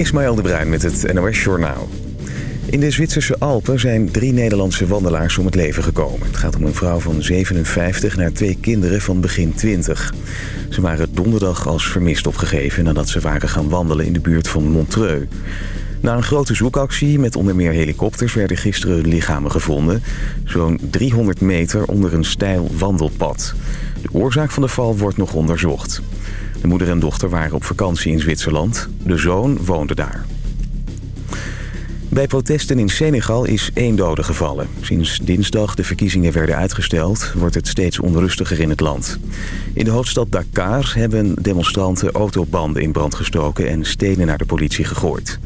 Ismaël de Bruin met het NOS Journaal. In de Zwitserse Alpen zijn drie Nederlandse wandelaars om het leven gekomen. Het gaat om een vrouw van 57 naar twee kinderen van begin 20. Ze waren donderdag als vermist opgegeven nadat ze waren gaan wandelen in de buurt van Montreux. Na een grote zoekactie met onder meer helikopters werden gisteren lichamen gevonden. Zo'n 300 meter onder een steil wandelpad. De oorzaak van de val wordt nog onderzocht. De moeder en dochter waren op vakantie in Zwitserland. De zoon woonde daar. Bij protesten in Senegal is één dode gevallen. Sinds dinsdag de verkiezingen werden uitgesteld... wordt het steeds onrustiger in het land. In de hoofdstad Dakar hebben demonstranten autobanden in brand gestoken... en stenen naar de politie gegooid.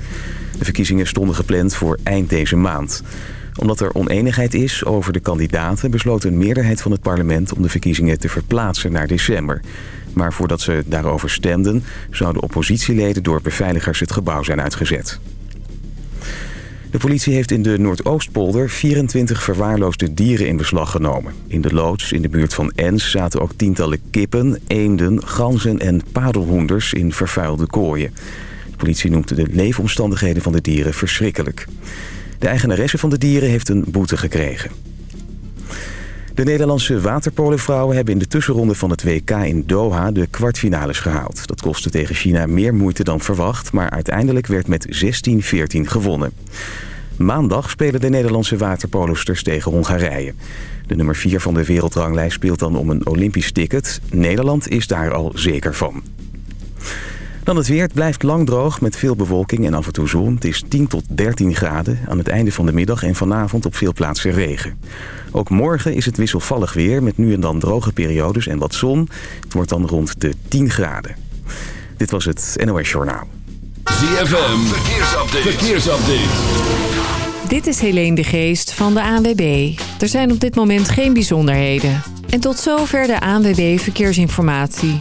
De verkiezingen stonden gepland voor eind deze maand. Omdat er oneenigheid is over de kandidaten... besloot een meerderheid van het parlement om de verkiezingen te verplaatsen naar december. Maar voordat ze daarover stemden... zouden oppositieleden door beveiligers het gebouw zijn uitgezet. De politie heeft in de Noordoostpolder 24 verwaarloosde dieren in beslag genomen. In de loods in de buurt van Ens zaten ook tientallen kippen, eenden, ganzen en padelhoenders in vervuilde kooien. De politie noemde de leefomstandigheden van de dieren verschrikkelijk. De eigenaresse van de dieren heeft een boete gekregen. De Nederlandse waterpolenvrouwen hebben in de tussenronde van het WK in Doha de kwartfinales gehaald. Dat kostte tegen China meer moeite dan verwacht, maar uiteindelijk werd met 16-14 gewonnen. Maandag spelen de Nederlandse waterpolosters tegen Hongarije. De nummer 4 van de wereldranglijst speelt dan om een Olympisch ticket. Nederland is daar al zeker van. Dan het weer. Het blijft lang droog met veel bewolking en af en toe zon. Het is 10 tot 13 graden. Aan het einde van de middag en vanavond op veel plaatsen regen. Ook morgen is het wisselvallig weer met nu en dan droge periodes en wat zon. Het wordt dan rond de 10 graden. Dit was het NOS Journaal. ZFM. Verkeersupdate. Verkeersupdate. Dit is Helene de Geest van de ANWB. Er zijn op dit moment geen bijzonderheden. En tot zover de ANWB Verkeersinformatie.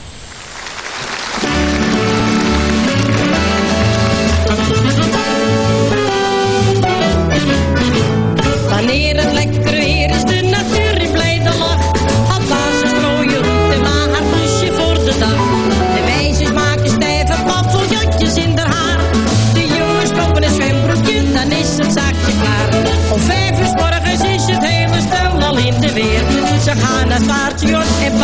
Paardje en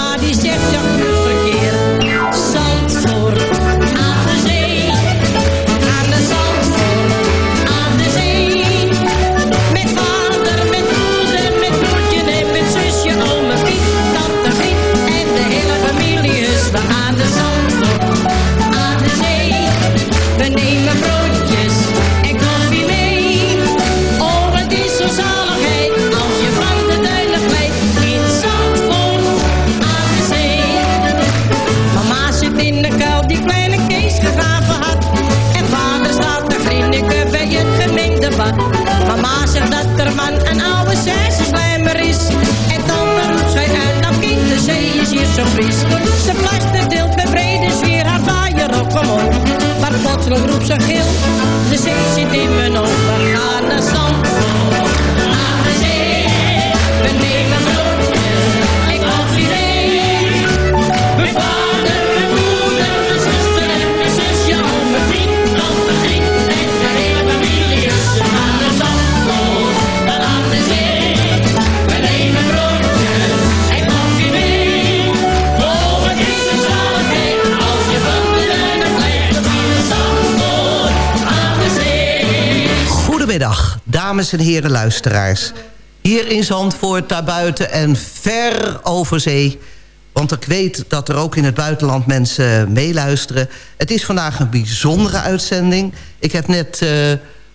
plotseling roept ze gil, de zee zit in mijn ogen. We en heren luisteraars. Hier in Zandvoort, daarbuiten en ver over zee. Want ik weet dat er ook in het buitenland mensen meeluisteren. Het is vandaag een bijzondere uitzending. Ik heb net eh,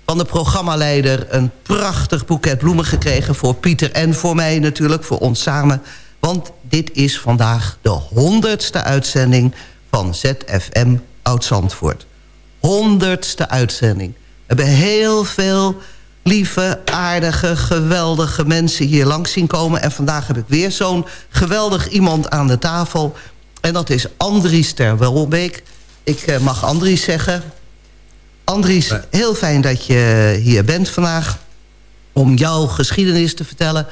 van de programmaleider een prachtig boeket bloemen gekregen... voor Pieter en voor mij natuurlijk, voor ons samen. Want dit is vandaag de honderdste uitzending van ZFM Oud-Zandvoort. Honderdste uitzending. We hebben heel veel lieve, aardige, geweldige mensen hier langs zien komen. En vandaag heb ik weer zo'n geweldig iemand aan de tafel. En dat is Andries ter Welbeek. Ik eh, mag Andries zeggen. Andries, heel fijn dat je hier bent vandaag. Om jouw geschiedenis te vertellen.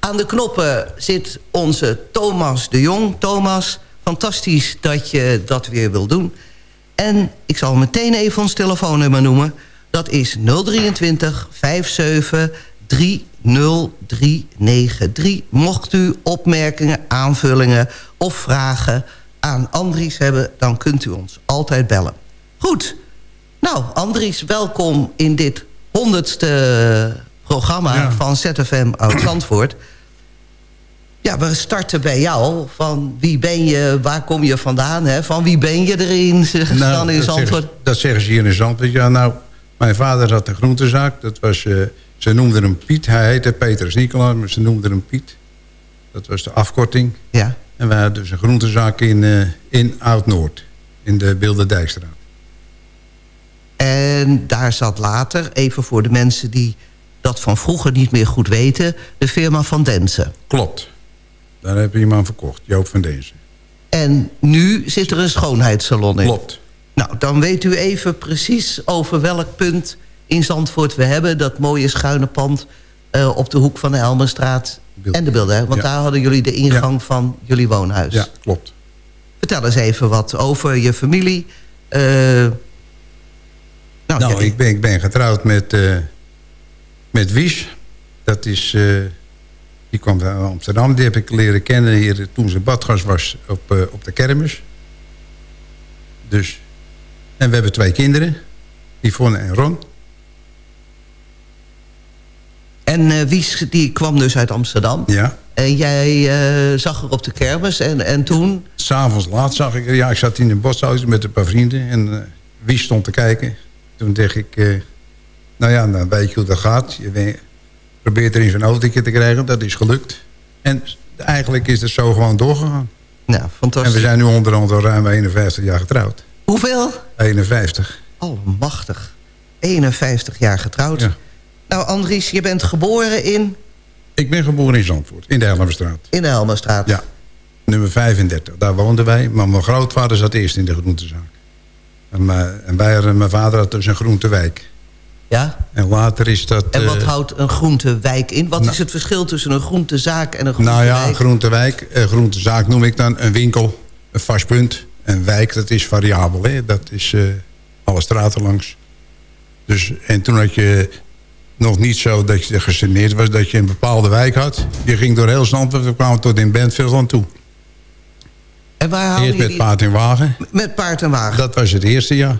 Aan de knoppen zit onze Thomas de Jong. Thomas, fantastisch dat je dat weer wil doen. En ik zal meteen even ons telefoonnummer noemen. Dat is 023 57 30393. Mocht u opmerkingen, aanvullingen of vragen aan Andries hebben... dan kunt u ons altijd bellen. Goed. Nou, Andries, welkom in dit honderdste programma Ja. van ZFM Oud-Zandvoort. Ja, we starten bij jou. Van wie ben je, waar kom je vandaan? Hè? Van wie ben je erin dan in Nou, dat Zandvoort? zeggen, dat zeggen ze hier in Zandvoort. Ja, nou, mijn vader had een groentezaak. Dat was, eh, ze noemden hem Piet. Hij heette Petrus Nicolaas, maar ze noemden hem Piet. Dat was de afkorting. Ja. En wij hadden dus een groentezaak in, eh, in Oud-Noord. In de Bilderdijkstraat. En daar zat later, even voor de mensen die dat van vroeger niet meer goed weten... de firma Van Densen. Klopt. Daar heb je iemand verkocht. Joop van Dezen. En nu zit er een schoonheidssalon in. Klopt. Nou, dan weet u even precies over welk punt in Zandvoort we hebben. Dat mooie schuine pand eh, op de hoek van de Elmenstraat Beeld- en de Beelden. Want Ja. daar hadden jullie de ingang van jullie woonhuis. Ja, klopt. Vertel eens even wat over je familie. Eh, nou, Nou, ik, ben, ik ben getrouwd met, eh, met Wies. Dat is... die kwam uit Amsterdam. Die heb ik leren kennen hier toen ze badgast was op, op de kermis. Dus... En we hebben twee kinderen. Yvonne en Ron. En eh, Wies die kwam dus uit Amsterdam. Ja. En jij eh, zag haar op de kermis. En, en toen... S'avonds laat zag ik... Ja, ik zat in een boshuis met een paar vrienden. En eh Wies stond te kijken. Toen dacht ik... nou ja, dan weet je hoe dat gaat. Je probeert er in zo'n autootje te krijgen. Dat is gelukt. En eigenlijk is het zo gewoon doorgegaan. Nou, En fantastisch. we zijn nu onderhand al ruim 51 jaar getrouwd. Hoeveel? 51. Allemachtig. 51 jaar getrouwd. Ja. Nou, Andries, je bent geboren in, Ik ben geboren in Zandvoort, in de Helmerstraat. in de Helmerstraat. Ja, nummer 35. Daar woonden wij. Maar mijn grootvader zat eerst in de groentezaak. En, en wij, mijn vader had dus een groentewijk. Ja? En later is dat... En wat eh, houdt een groentewijk in? Wat nou- is het verschil tussen een groentezaak en een Nou groentewijk? ja, een groentewijk, een groentezaak noem ik dan een winkel, een vast punt. Een wijk, dat is variabel, hè? dat is eh, alle straten langs. Dus, en toen had je nog niet zo dat je gegeneerd was dat je een bepaalde wijk had. Je ging door heel Zandvoort, we kwamen tot in Bentveld aan toe. En waar Eerst met paard en wagen. Met paard en wagen. Dat was het eerste jaar.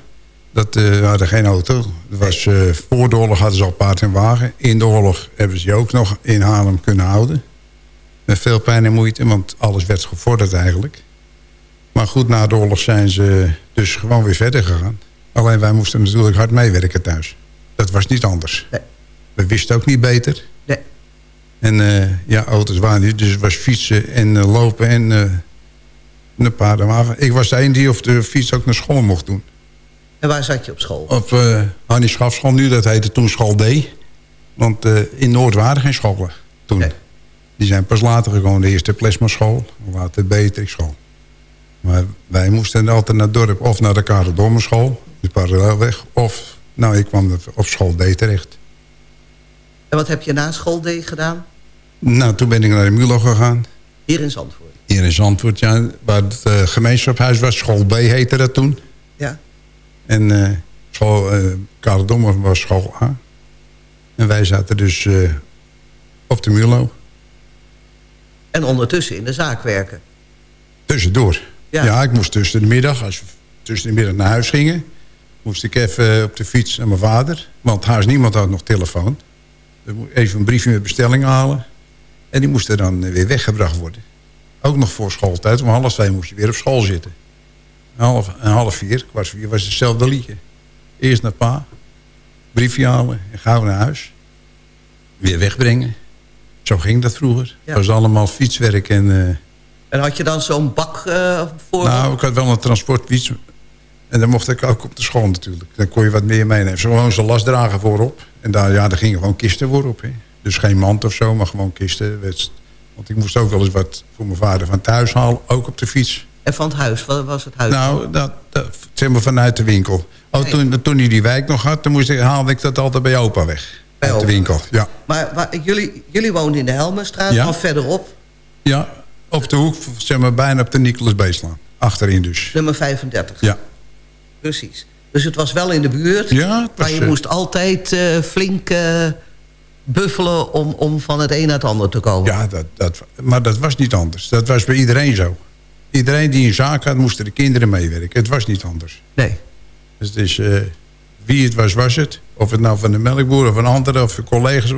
Dat, we hadden geen auto. Dat was, eh, voor de oorlog hadden ze al paard en wagen. In de oorlog hebben ze die ook nog in Haarlem kunnen houden. Met veel pijn en moeite, want alles werd gevorderd eigenlijk. Maar goed, na de oorlog zijn ze dus gewoon weer verder gegaan. Alleen wij moesten natuurlijk hard meewerken thuis. Dat was niet anders. Nee. We wisten ook niet beter. Nee. En eh, ja, auto's waren niet. Dus het was fietsen en eh, lopen en eh een paardenwagen. Ik was de een die op de fiets ook naar school mocht doen. En waar zat je op school? Op uh, Hannie Schafschool nu, dat heette toen school D. Want eh, in Noord waren geen scholen toen. Nee. Die zijn pas later gekomen. De eerste plasmaschool, later de Beatrixschool. Maar wij moesten altijd naar het dorp of naar de Kareldormerschool, de parallelweg. Of, nou, ik kwam op school D terecht. En wat heb je na school D gedaan? Nou, toen ben ik naar de Mulo gegaan. Hier in Zandvoort. Hier in Zandvoort, ja, waar het uh, gemeenschapshuis was. School B heette dat toen. Ja. En uh, school, uh, was school A. En wij zaten dus uh, op de Mulo. En ondertussen in de zaak werken. Tussendoor. Ja. ja, ik moest tussen de middag, als we tussen de middag naar huis gingen... moest ik even op de fiets naar mijn vader. Want haast niemand had nog telefoon. Even een briefje met bestelling halen. En die moest er dan weer weggebracht worden. Ook nog voor schooltijd. Om half twee moest je weer op school zitten. En half, en half vier, kwart vier, was hetzelfde liedje. Eerst naar pa. Briefje halen en gauw naar huis. Weer wegbrengen. Zo ging dat vroeger. Ja. Het was allemaal fietswerk en... Uh, en had je dan zo'n bak uh, voor? Nou, ik had wel een transportfiets. En dan mocht ik ook op de school natuurlijk. Dan kon je wat meer meenemen. Gewoon zo'n lastdrager voorop. En daar, ja, daar gingen gewoon kisten voorop. Hè. Dus geen mand of zo, maar gewoon kisten. Want ik moest ook wel eens wat voor mijn vader van thuis halen. Ook op de fiets. En van het huis? Wat was het huis? Nou, dat, dat, zeg maar vanuit de winkel. Oh, Nee. toen, toen hij die wijk nog had, dan moest ik, haalde ik dat altijd bij opa weg. Bij Uit de opa. winkel, ja. Maar, maar jullie, jullie woonden in de Helmenstraat, Ja. maar verderop, Ja, op de hoek, zeg maar, bijna op de Nicolas Beeslaan. Achterin dus. nummer 35. Ja. Precies. Dus het was wel in de buurt. Ja, maar je eh, moest altijd eh, flink eh, buffelen om, om van het een naar het ander te komen. Ja, dat, dat, maar dat was niet anders. Dat was bij iedereen zo. Iedereen die een zaak had, moesten de kinderen meewerken. Het was niet anders. Nee. Dus het is, wie het was, was het. Of het nou van de melkboer of een andere of de collega's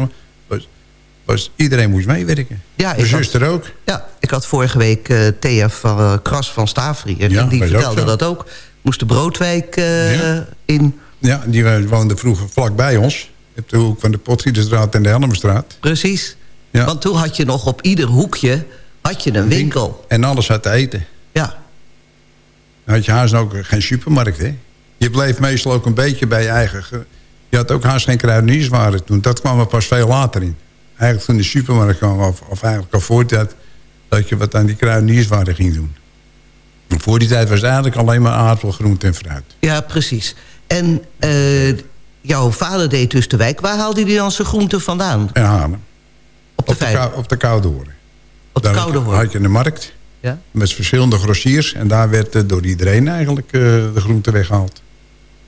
was. iedereen moest meewerken. Ja, Mijn had- zuster ook. Ja, ik had vorige week eh Thea van eh, Kras van Stavrier. Ja, en die ook vertelde dat ook. Moest de Broodwijk eh, Ja. in. Ja, die woonde vroeger vlak bij ons. Op de hoek van de Potgieterstraat en de Helmenstraat. Precies. Ja. Want toen had je nog op ieder hoekje had je een winkel. En alles had te eten. Ja, Dan had je haast ook geen supermarkt, hè? Je bleef meestal ook een beetje bij je eigen... ge- Je had ook haast geen kruidenierswaren toen. Dat kwam er pas veel later in. Eigenlijk toen de supermarkt kwam, of, of eigenlijk al voor tijd... dat je wat aan die kruidenierswaren ging doen. Voor die tijd was het eigenlijk alleen maar aardappel, groente en fruit. ja precies. En eh, jouw vader deed dus de wijk. Waar haalde hij dan zijn groenten vandaan? En Haarlem. Op de, Op de, kou- op de Koude Horen. op de Daar Koude had- Hoorn. had je een markt Ja? met verschillende grossiers. En daar werd eh, door iedereen eigenlijk eh, de groente weggehaald.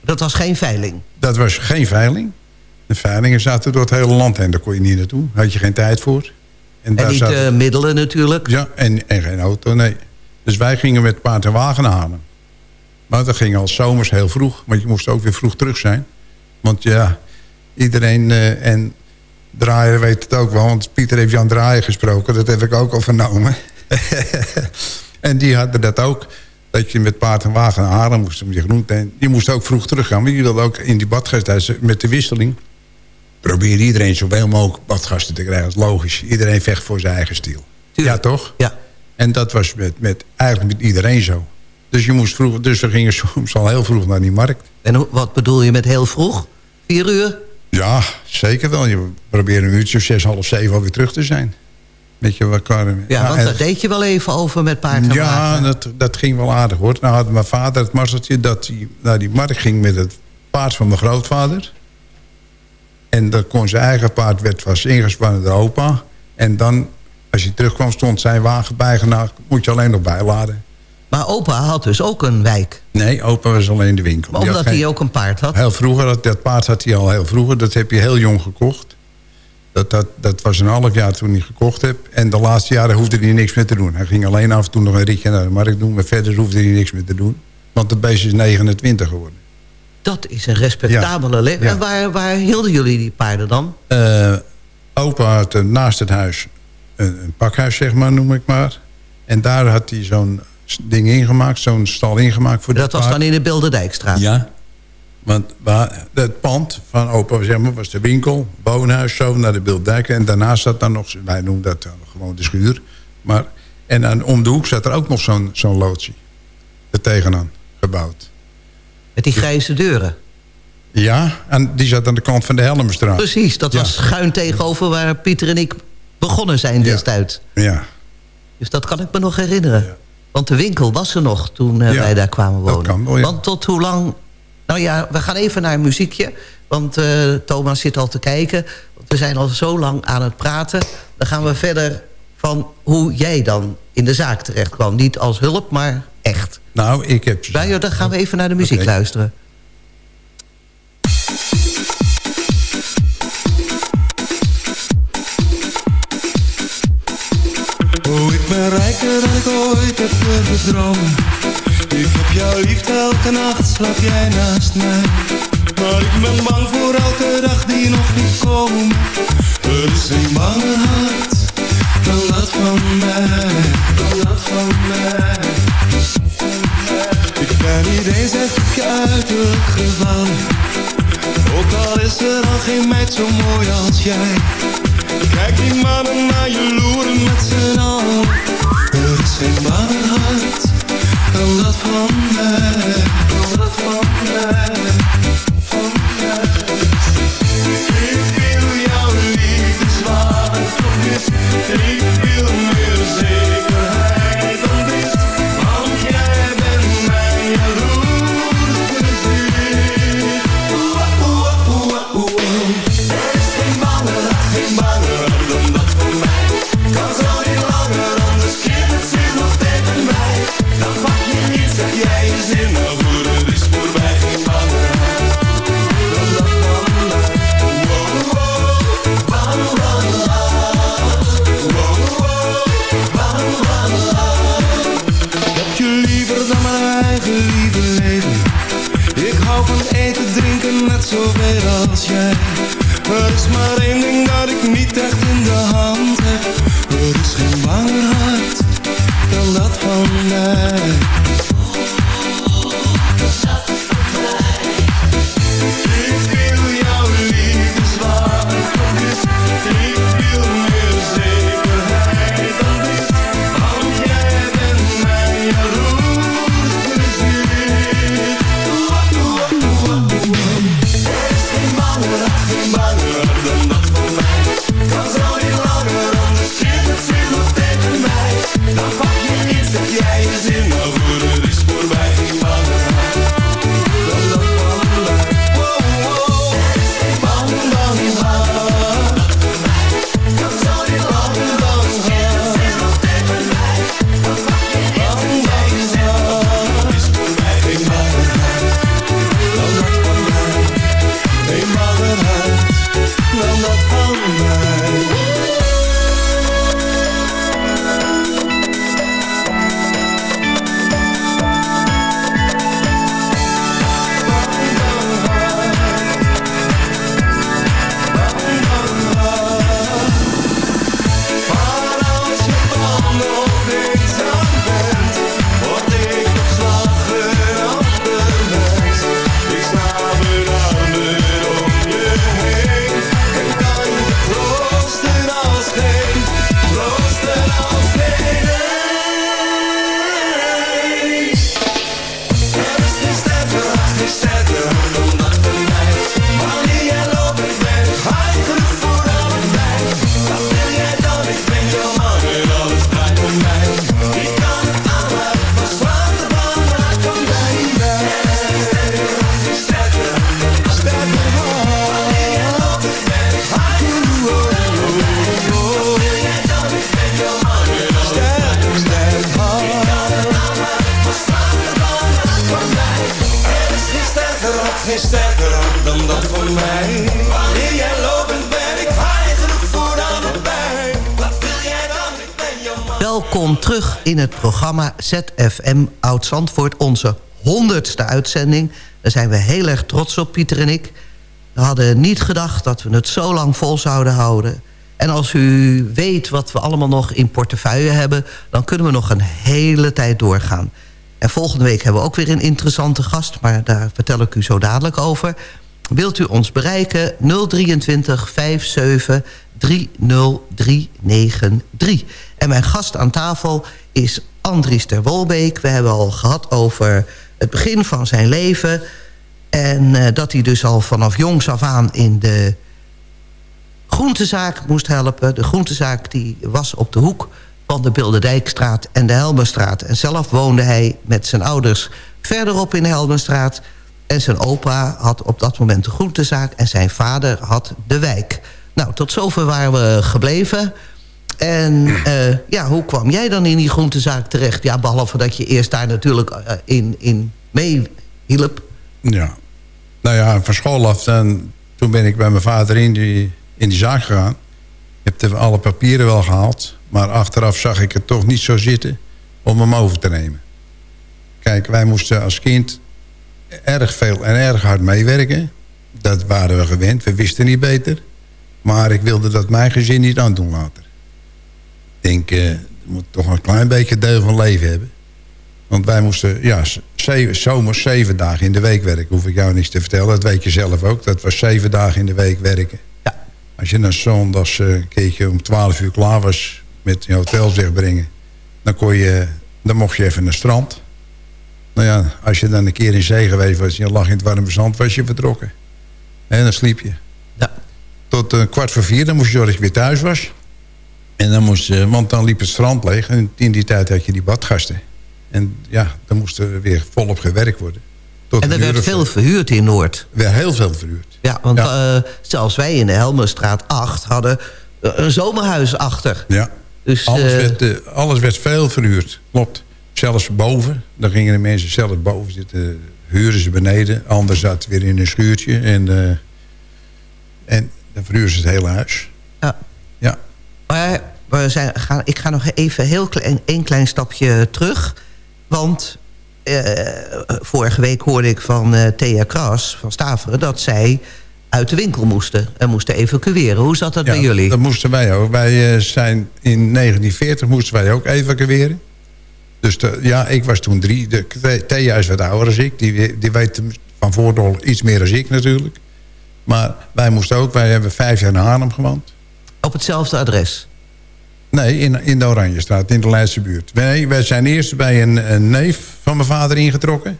Dat was geen veiling. Dat was geen veiling. De veilingen zaten door het hele land heen. Daar kon je niet naartoe. Daar had je geen tijd voor. En daar niet zaten- de middelen natuurlijk. Ja, en, en geen auto, nee. Dus wij gingen met paard en wagen Haarlem. Maar dat ging al zomers heel vroeg. Want je moest ook weer vroeg terug zijn. Want ja, iedereen... eh, en Draaier weet het ook wel. Want Pieter heeft Jan Draaier gesproken. Dat heb ik ook al vernomen. en die hadden dat ook. Dat je met paard en wagen Haarlem moest je groente. En je moest ook vroeg teruggaan. Want je wilde ook in die badgasten met de wisseling... probeer iedereen zoveel mogelijk badgasten te krijgen. Dat is logisch. Iedereen vecht voor zijn eigen stiel. Tuurlijk. Ja, toch? Ja. En dat was met, met, eigenlijk met iedereen zo. Dus, je moest vroeg, dus we gingen soms al heel vroeg naar die markt. En wat bedoel je met heel vroeg? Vier uur? Ja, zeker wel. Je probeerde een uurtje of zes, half zeven alweer terug te zijn. Weet je, wat kan, Ja, Nou, want en- daar deed je wel even over met paard Ja, dat, dat ging wel aardig hoor. Nou had mijn vader het mazzeltje dat hij naar die markt ging met het paard van mijn grootvader. En dat kon zijn eigen paard, werd, was ingespannen door opa. En dan, als hij terugkwam, stond zijn wagen bijgenaamd. Moet je alleen nog bijladen. Maar opa had dus ook een wijk. Nee, opa was alleen in de winkel. Maar omdat geen- hij ook een paard had. Heel vroeger, dat, dat paard had hij al heel vroeger. Dat heb je heel jong gekocht. Dat, dat, dat was een half jaar toen hij gekocht heb. En de laatste jaren hoefde hij niks meer te doen. Hij ging alleen af en toe nog een ritje naar de markt doen. Maar verder hoefde hij niks meer te doen. Want de beest is 29 geworden. Dat is een respectabele. Ja. En waar, waar hielden jullie die paarden dan? Eh, opa had naast het huis een, een pakhuis, zeg maar, noem ik maar. En daar had hij zo'n ding ingemaakt. Zo'n stal ingemaakt voor Dat was paard. dan in de Bilderdijkstraat. Ja. Want waar, het pand van opa zeg maar, was de winkel, woonhuis, zo naar de Beeldijk. En daarnaast zat dan nog, wij noemen dat gewoon de schuur. Maar, en aan, om de hoek zat er ook nog zo'n zo'n loodsie. Er tegenaan gebouwd. Met die grijze deuren. Ja, en die zat aan de kant van de Helmenstraat. Precies, dat Ja. was schuin tegenover waar Pieter en ik begonnen zijn Ja. destijds. Ja, Dus dat kan ik me nog herinneren. Ja. Want de winkel was er nog toen eh, Ja, wij daar kwamen dat wonen. kan wel, ja. Want tot hoe lang... Nou ja, we gaan even naar een muziekje. Want eh, Thomas zit al te kijken. Want we zijn al zo lang aan het praten. Dan gaan we verder van hoe jij dan in de zaak terecht kwam. Niet als hulp, maar echt. Nou, ik heb... Nou dan gaan we even naar de muziek luisteren. Oh, ik ben rijker dan ik ooit heb durven dromen. Ik heb jouw liefde elke nacht, slaap jij naast mij. Maar ik ben bang voor elke dag die nog niet komt. Er is een bange hart, dan dat van mij, dan dat van mij. Ik ben niet eens op je gevallen. Ook al is er al geen meid zo mooi als jij. Kijk die mannen naar je loeren met z'n allen. Er is geen hart dan dat van mij. Dan dat van mij. ZFM Oud-Zandvoort. Onze honderdste uitzending. Daar zijn we heel erg trots op, Pieter en ik. We hadden niet gedacht dat we het zo lang vol zouden houden. En als u weet wat we allemaal nog in portefeuille hebben... dan kunnen we nog een hele tijd doorgaan. En volgende week hebben we ook weer een interessante gast... maar daar vertel ik u zo dadelijk over. Wilt u ons bereiken? 023 57 30393. En mijn gast aan tafel is Andries ter Wolbeek. We hebben al gehad over het begin van zijn leven... en eh, dat hij dus al vanaf jongs af aan in de groentezaak moest helpen. De groentezaak die was op de hoek van de Bilderdijkstraat en de Helmerstraat. En zelf woonde hij met zijn ouders verderop in de Helmerstraat. En zijn opa had op dat moment de groentezaak... en zijn vader had de wijk. Nou, tot zover waren we gebleven. En eh, ja, hoe kwam jij dan in die groentezaak terecht? Ja, behalve dat je eerst daar natuurlijk eh, in, in meehielp. Ja. Nou ja, van school af, dan, toen ben ik bij mijn vader in die, in die zaak gegaan. Ik heb alle papieren wel gehaald. Maar achteraf zag ik het toch niet zo zitten om hem over te nemen. Kijk, wij moesten als kind erg veel en erg hard meewerken. Dat waren we gewend, we wisten niet beter. Maar ik wilde dat mijn gezin niet aandoen later. Denk, eh, je moet toch een klein beetje deel van leven hebben. Want wij moesten, ja, zeven, zomers zeven dagen in de week werken. Hoef ik jou niks te vertellen, dat weet je zelf ook. Dat was zeven dagen in de week werken. Ja. Als je dan zondags uh, een keertje om twaalf uur klaar was met je hotel zich brengen... Dan, kon je, dan mocht je even naar het strand. Nou ja, als je dan een keer in zee geweest was... en je lag in het warme zand, was je vertrokken. En dan sliep je. Ja. Tot uh, kwart voor vier, dan moest je zorgen dat je weer thuis was. En dan moest, uh, want dan liep het strand leeg. En in die tijd had je die badgasten. En ja, dan moest er weer volop gewerkt worden. Tot En er werd veel verhuurd in Noord. Er werd heel veel verhuurd. Ja, want Ja. eh, zelfs wij in de Helmerstraat 8 hadden eh, een zomerhuis achter. Ja. Dus, alles, eh, werd, eh, alles werd veel verhuurd. Klopt. Zelfs boven. Dan gingen de mensen zelf boven zitten. Huren ze beneden. Ander zat weer in een schuurtje. En, eh, en dan verhuurden ze het hele huis. Maar we zijn, gaan, ik ga nog even heel klein, een klein stapje terug. Want eh, vorige week hoorde ik van eh, Thea Kras van Staveren... dat zij uit de winkel moesten en moesten evacueren. Hoe zat dat Ja, bij jullie? Dat moesten wij ook. Wij eh, zijn in 1940 moesten wij ook evacueren. Dus de, ja, ik was toen drie. De, Thea- is wat ouder dan ik. Die, die weet van voordeel iets meer dan ik natuurlijk. Maar wij moesten ook. Wij hebben vijf jaar in Haarlem gewoond. Op hetzelfde adres? Nee, in, in de Oranjestraat, in de Leidse buurt. Wij, wij zijn eerst bij een, een neef van mijn vader ingetrokken.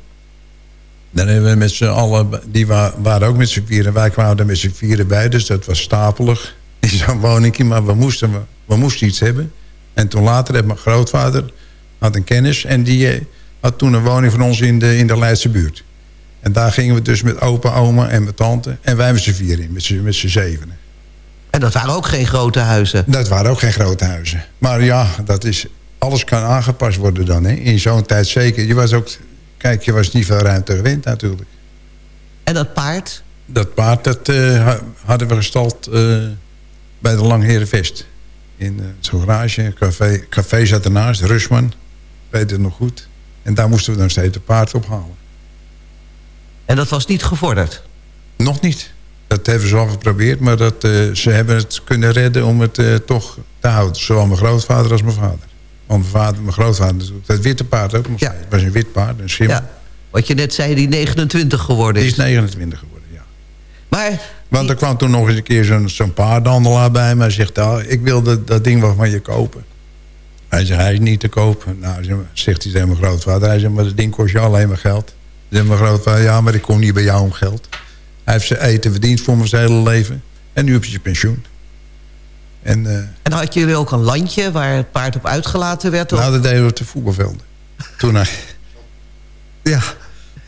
Dan hebben we met z'n allen, die wa- waren ook met z'n vieren. Wij kwamen er met z'n vieren bij, dus dat was stapelig in zo'n woningje. Maar we moesten, we, we moesten iets hebben. En toen later had mijn grootvader had een kennis... en die eh, had toen een woning van ons in de, in de Leidse buurt. En daar gingen we dus met opa, oma en mijn tante... en wij met z'n vieren in, met z'n zevenen. En dat waren ook geen grote huizen. Dat waren ook geen grote huizen. Maar ja, dat is, alles kan aangepast worden dan. Hè? In zo'n tijd zeker. Je was ook, kijk, je was niet veel ruimte gewend natuurlijk. En dat paard? Dat paard dat, eh, ha- hadden we gestald eh, bij de Langherenvest. In eh, zo'n garage. Een café, café zat ernaast, Rusman. Weet het nog goed. En daar moesten we dan steeds het paard ophalen. En dat was niet gevorderd? Nog niet. Dat hebben ze al geprobeerd, maar dat, eh, ze hebben het kunnen redden om het eh, toch te houden. Zowel mijn grootvader als mijn vader. Want mijn, vader, mijn grootvader. Dat witte paard ook nog Ja. Het was een wit paard, een schimmel. Ja. Wat je net zei, die 29 geworden Die is. is 29 geworden, ja. Maar Want er kwam toen nog eens een keer zo'n zo'n paardenhandelaar bij me. Hij zegt, ah, ik wil dat, dat ding wel van je kopen. Hij zegt, hij is niet te kopen. Nou, zegt hij tegen mijn grootvader. Hij zegt, maar dat ding kost je alleen maar geld. Zegt mijn grootvader, ja, maar ik kom niet bij jou om geld. Hij heeft zijn eten verdiend voor mijn hele leven. En nu heb je pensioen. En eh, En hadden jullie ook een landje waar het paard op uitgelaten werd? of- nou, dat deden we op de voetbalvelden. Toen hij... Ja,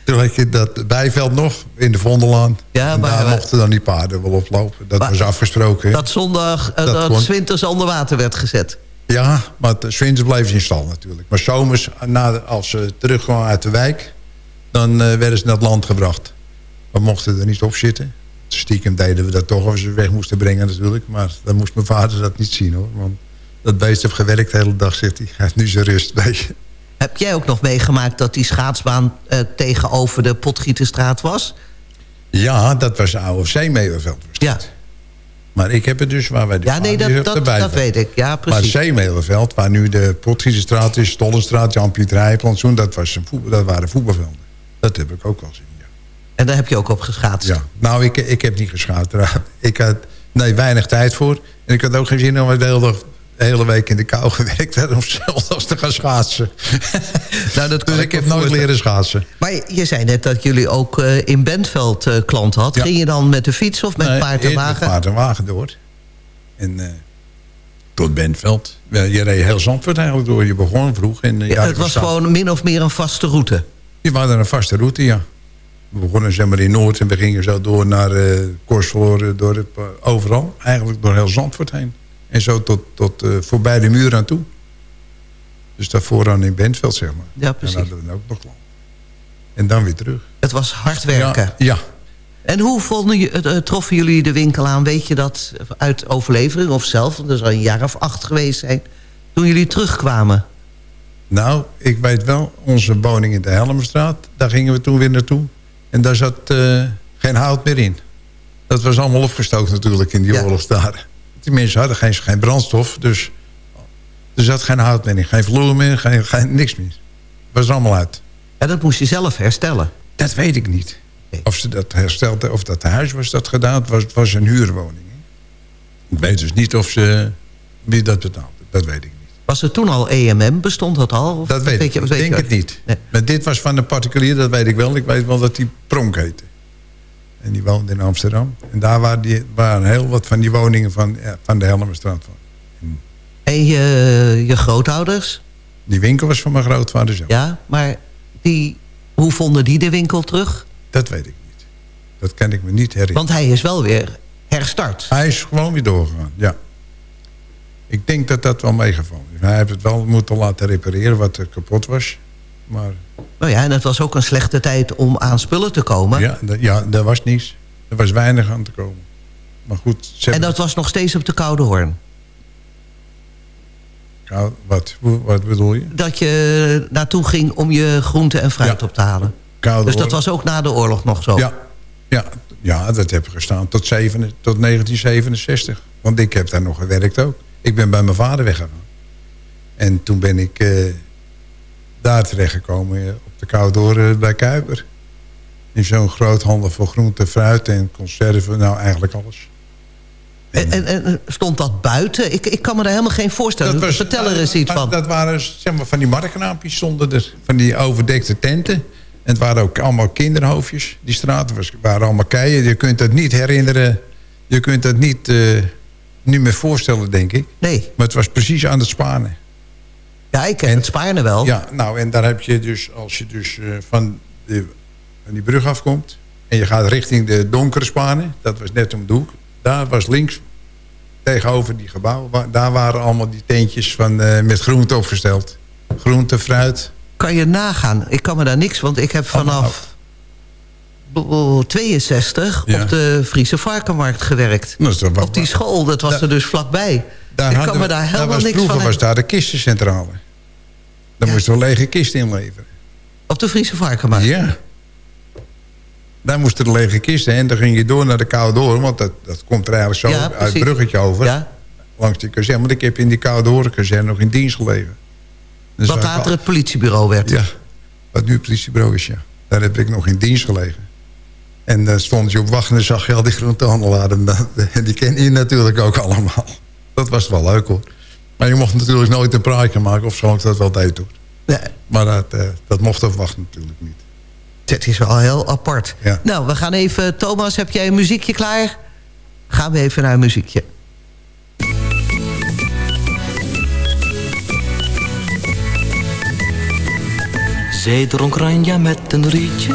toen had je dat bijveld nog in de Vondellaan. Ja, en maar- daar mochten dan die paarden wel oplopen. Dat Maar- was afgesproken. dat zondag, eh, Dat dat, onder water werd gezet. Ja, maar de Swinter bleef ze in stal natuurlijk. Maar zomers, na als ze terugkwamen uit de wijk... dan eh, werden ze naar het land gebracht. We mochten er niet op zitten. Stiekem deden we dat toch als we ze weg moesten brengen natuurlijk. Maar dan moest mijn vader dat niet zien hoor. Want dat beest heeft gewerkt de hele dag, zegt hij. Hij heeft nu zijn rust bij je. Heb jij ook nog meegemaakt dat die schaatsbaan eh, tegenover de Potgieterstraat was? Ja, dat was zeemeeuwenveld. was dat. Ja, Maar ik heb het dus waar wij de ja nee, dat, de dat, dat weet ik. Ja, Maar precies. Zeemeeuwenveld, waar nu de Potgieterstraat is... Stollenstraat, Jan-Piet Rijplantsoen... Dat, was een voetbal, dat waren voetbalvelden. Dat heb ik ook wel zien. En daar heb je ook op geschaatst. Ja, nou, ik, ik heb niet geschaat. Ik had nee, weinig tijd voor. En ik had ook geen zin om de hele, dag, de hele week in de kou gewerkt hebben... om zelfs te gaan schaatsen. Nou, dat dus ik ik heb nooit leren schaatsen. Maar je zei net dat jullie ook eh, in Bentveld eh klant had. Ja. Ging je dan met de fiets of met Nee, paard en wagen? Met paard en wagen door. En eh, tot Bentveld. Ja, Je reed heel Zandvoort eigenlijk door. Je begon vroeg. In, Ja, het was gewoon min of meer een vaste route. Je hadden een vaste route, ja. We begonnen zeg maar in Noord en we gingen zo door naar uh, Korsvoor, dorp, uh, overal. Eigenlijk door heel Zandvoort heen. En zo tot, tot uh, voorbij de muur aan toe. Dus daarvoor aan in Bentveld, zeg maar. Ja, precies. En hadden we ook nog. En dan weer terug. Het was hard werken. Ja, ja. En hoe vonden troffen jullie de winkel aan? Weet je dat uit overlevering of zelf? Want er zou een jaar of acht geweest zijn. Toen jullie terugkwamen. Nou, ik weet wel, onze woning in de Helmstraat, daar gingen we toen weer naartoe. En daar zat uh, geen hout meer in. Dat was allemaal opgestookt natuurlijk in die ja. oorlogsdagen. Die mensen hadden geen, geen brandstof, dus er zat geen hout meer in. Geen vloer meer, geen, geen, niks meer. Het was allemaal uit. En dat moest je zelf herstellen? Dat weet ik niet. Nee. Of ze dat herstelde, of dat huis was dat gedaan. Het was, het was een huurwoning. Ik weet dus niet of ze wie dat betaalde. Dat weet ik niet. Was er toen al EMM? Bestond dat al? Of dat weet, weet ik. Ik denk het niet. Nee. Maar dit was van een particulier, dat weet ik wel. Ik weet wel dat die Pronk heette. En die woonde in Amsterdam. En daar waren, die, waren heel wat van die woningen van, ja, van de Helmerstraat. En, en je, je grootouders? Die winkel was van mijn grootvader zelf. Ja, maar die, hoe vonden die de winkel terug? Dat weet ik niet. Dat kan ik me niet herinneren. Want hij is wel weer herstart. Hij is gewoon weer doorgegaan, ja. Ik denk dat dat wel meegevallen is. Hij heeft het wel moeten laten repareren wat er kapot was. Maar... Nou ja, en het was ook een slechte tijd om aan spullen te komen. Ja, ja daar was niets. Er was weinig aan te komen. Maar goed... En dat was nog steeds op de Koude Hoorn? Nou, wat, wat bedoel je? Dat je naartoe ging om je groente en fruit ja. op te halen. Koude dus dat was ook na de oorlog nog zo? Ja, ja Ja, dat heb ik gestaan tot, tot 1967. Want ik heb daar nog gewerkt ook. Ik ben bij mijn vader weggegaan. En toen ben ik eh, daar terechtgekomen eh, op de Koude bij Kuiper. In zo'n groothandel voor groente, fruit en conserven. Nou, eigenlijk alles. En, en, en stond dat buiten? Ik, ik kan me daar helemaal geen voorstellen. was- Vertel er eens iets van. Dat waren zeg maar, van die markraampjes stonden er. Van die overdekte tenten. En het waren ook allemaal kinderhoofdjes. Die straten waren allemaal keien. Je kunt dat niet herinneren. Je kunt dat niet, eh, niet meer voorstellen, denk ik. Nee. Maar het was precies aan het Spanen. Ja, ik ken En- het Spaarne wel. Ja, nou, en daar heb je dus, als je dus eh, van, de, van die brug afkomt... en je gaat richting de donkere Spanen, dat was net om de hoek... daar was links tegenover die gebouwen... wa- daar waren allemaal die tentjes van, eh, met groente opgesteld. Groente, fruit. Kan je nagaan? Ik kan me daar niks, want ik heb vanaf 62 Ja. op de Friese Varkenmarkt gewerkt. Op die school, dat was er dus vlakbij. daar ik kan me daar helemaal was, niks Vroeger van was herinneren. daar de kistencentrale. Daar moesten we lege kisten inleveren. Op de Friese Varkenmarkt. Ja. Daar moesten de lege kisten en dan ging je door naar de Koude want dat, dat komt er eigenlijk zo uit het bruggetje over... Langs die kazerne. Want ik heb in die Koude kazerne nog in dienst gelegen. Dus Wat later het politiebureau werd. Ja, wat nu het politiebureau is, ja. Daar heb ik nog in dienst gelegen. En dan stond je op wacht en dan zag je al die groentehandelaren. En die ken je natuurlijk ook allemaal. Dat was wel leuk hoor. Maar je mocht natuurlijk nooit een praatje maken... of zo ik dat wel deed hoor. Nee, Maar dat, eh, dat mocht op wacht natuurlijk niet. Het is wel heel apart. Ja. Nou, we gaan even... Thomas, heb jij een muziekje klaar? Gaan we even naar een muziekje. Zij dronk ranja met een rietje,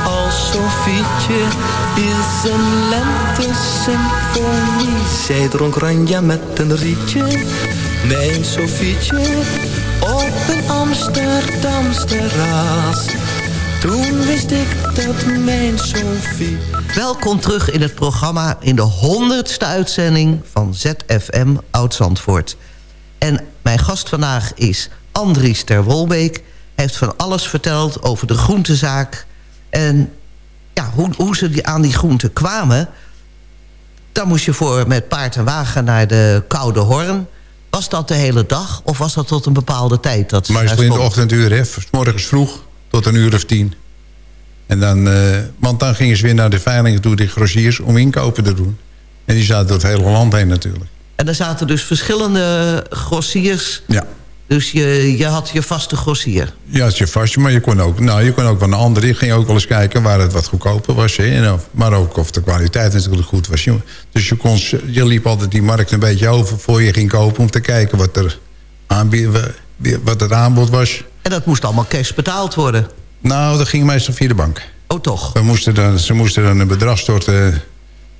Sofietje is een lente-symfonie. Zij dronk ranja met een rietje, mijn Sofietje, op een Amsterdams terras. Toen wist ik dat mijn Sofie... Welkom terug in het programma in de honderdste uitzending van ZFM Oud-Zandvoort. En mijn gast vandaag is Andries ter Wolbeek. Hij heeft van alles verteld over de groentezaak. En ja, hoe, hoe ze die, aan die groenten kwamen... dan moest je voor met paard en wagen naar de Koude Horn. Was dat de hele dag of was dat tot een bepaalde tijd? Dat Meestal in de ochtenduur, hè. 's morgens vroeg tot een uur of tien. En dan, eh, want dan gingen ze weer naar de veilingen toe, de grossiers, om inkopen te doen. En die zaten door het hele land heen natuurlijk. En er zaten dus verschillende grossiers Ja. Dus je, je had je vaste grossier. Ja, je vast, maar je kon ook, nou, je kon ook van een andere. Je ging ook wel eens kijken waar het wat goedkoper was. Hè, of- maar ook of de kwaliteit natuurlijk goed was. Je- Dus je, kon, je liep altijd die markt een beetje over voor je ging kopen... om te kijken wat, er wat het aanbod was. En dat moest allemaal cash betaald worden. Nou, dat ging meestal via de bank. Oh, toch? We moesten dan, ze moesten dan een bedrag storten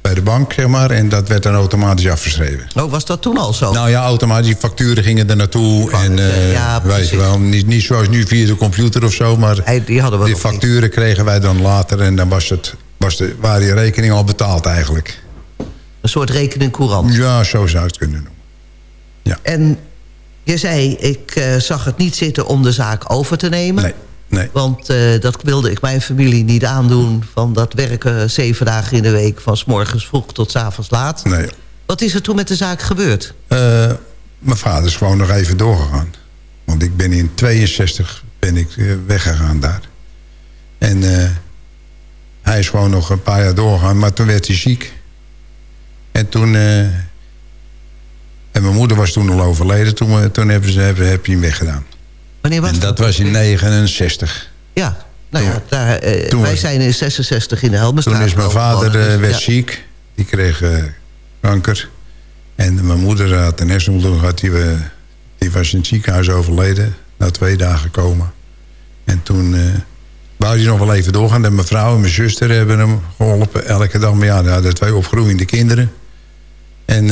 bij de bank, zeg maar... en dat werd dan automatisch afgeschreven. Oh, was dat toen al zo? Nou ja, automatisch. Die facturen gingen er naartoe. En eh ja, weet precies. je wel, niet, niet zoals nu via de computer of zo... maar Hey, die hadden we die niet. facturen kregen wij dan later... en dan was het, was de, waren die rekening al betaald eigenlijk. Een soort rekening courant. Ja, zo zou je het kunnen noemen. En je zei, ik eh, zag het niet zitten om de zaak over te nemen. Nee, nee. Want eh, dat wilde ik mijn familie niet aandoen... van dat werken zeven dagen in de week... van s morgens vroeg tot s avonds laat. nee. Wat is er toen met de zaak gebeurd? Eh, mijn vader is gewoon nog even doorgegaan. Want ik ben in 62 ben ik eh, weggegaan daar. En hij is gewoon nog een paar jaar doorgegaan. Maar toen werd hij ziek. En toen... en mijn moeder was toen al overleden. Toen, toen hebben ze, hebben, heb je hem weggedaan. Wanneer was En dat was in 69. Ja, nou ja, daar, eh, wij was- zijn in 66 in de Helmenstraat. Toen is mijn vader eh, werd Ja. ziek. Die kreeg eh, kanker. En mijn moeder had een hersenbloeding gehad. Die, was in het ziekenhuis overleden. Na twee dagen komen. En toen wou hij nog wel even doorgaan. En mijn vrouw en mijn zuster hebben hem geholpen. Elke dag. Maar ja, hij hadden twee opgroeiende kinderen. En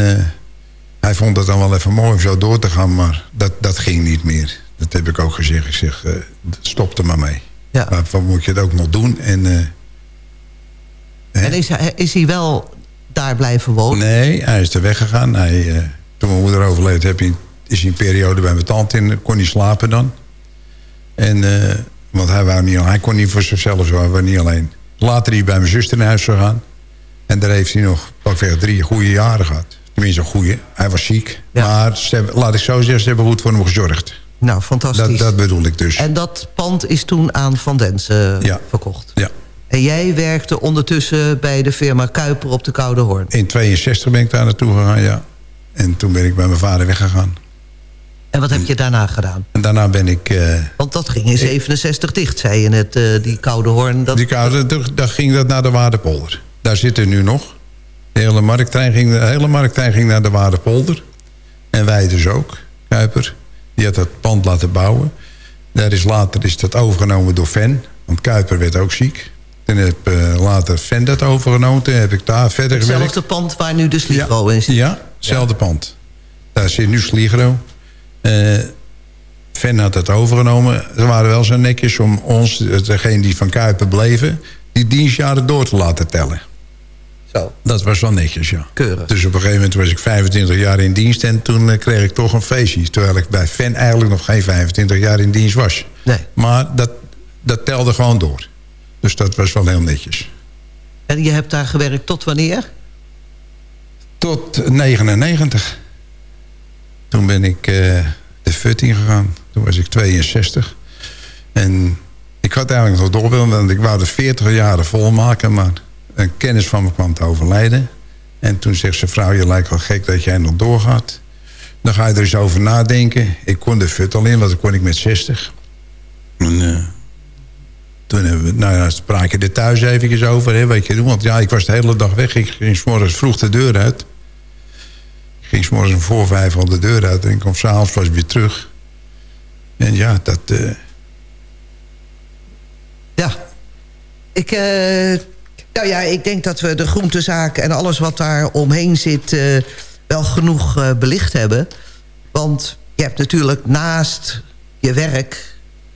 hij vond het dan wel even mooi om zo door te gaan. Maar dat, dat ging niet meer. Dat heb ik ook gezegd. Ik zeg, eh, stop er maar mee. Ja. Waarvan moet je het ook nog doen? En... eh? En is hij, is hij wel daar blijven wonen? Nee, hij is er weggegaan. Hij, eh, toen mijn moeder overleed, heb hij, is hij een periode bij mijn tante in. Kon hij slapen dan. En, want hij, wou niet, hij kon niet voor zichzelf zo, hij was niet alleen. Later is hij bij mijn zuster naar huis gegaan. En daar heeft hij nog pakweg drie goede jaren gehad. Tenminste, een goede. Hij was ziek. Ja. Maar ze hebben, laat ik zo zeggen, ze hebben goed voor hem gezorgd. Nou, fantastisch. Dat, dat bedoel ik dus. En dat pand is toen aan Van Densen Ja. verkocht. Ja. En jij werkte ondertussen bij de firma Kuiper op de Koude Hoorn. In 62 ben ik daar naartoe gegaan, ja. En toen ben ik bij mijn vader weggegaan. En wat heb je daarna gedaan? En daarna ben ik... eh, Want dat ging in 67 dicht, zei je net, eh, die Koude Hoorn. Dat, Die koude, daar- ging dat naar de Waardepolder. Daar zitten nu nog. De hele markttrein ging, de hele markttrein ging naar de Waardepolder. En wij dus ook, Kuiper. Die had dat pand laten bouwen. Daar is later is dat overgenomen door Ven. Want Kuiper werd ook ziek. Toen heb eh, later Ven dat overgenomen. Toen heb ik daar verder gewerkt. hetzelfde pand waar nu de Sligro ja, in zit. Ja, hetzelfde pand. Daar zit nu Sligro. Eh Ven had het overgenomen. Ze waren wel zo netjes om ons, degene die van Kuiper bleven... die dienstjaren door te laten tellen. Zo, Dat was wel netjes, ja. keurig. Dus op een gegeven moment was ik 25 jaar in dienst... en toen eh, kreeg ik toch een feestje. Terwijl ik bij Ven eigenlijk nog geen 25 jaar in dienst was. Nee. Maar dat, dat telde gewoon door. Dus dat was wel heel netjes. En je hebt daar gewerkt tot wanneer? Tot 99. Toen ben ik eh, de fut ingegaan. Toen was ik 62. En ik had eigenlijk nog door willen, want ik wou de 40 jaren volmaken. Maar een kennis van me kwam te overlijden. En toen zegt zijn vrouw, je lijkt wel gek dat jij nog doorgaat. Dan ga je er eens over nadenken. Ik kon de fut al in, want dat kon ik met 60. En, eh, toen hebben we, nou ja, spraken je er thuis eventjes over, hè, weet je, want ja, ik was de hele dag weg. Ik ging 's morgens vroeg de deur uit. Ik ging 's morgens voor vijf al de deur uit en ik kwam s'avonds pas weer terug. En ja, dat, eh, Ja. Ik, eh, nou ja, ik denk dat we de groentezaak en alles wat daar omheen zit... eh, wel genoeg eh, belicht hebben. Want je hebt natuurlijk naast je werk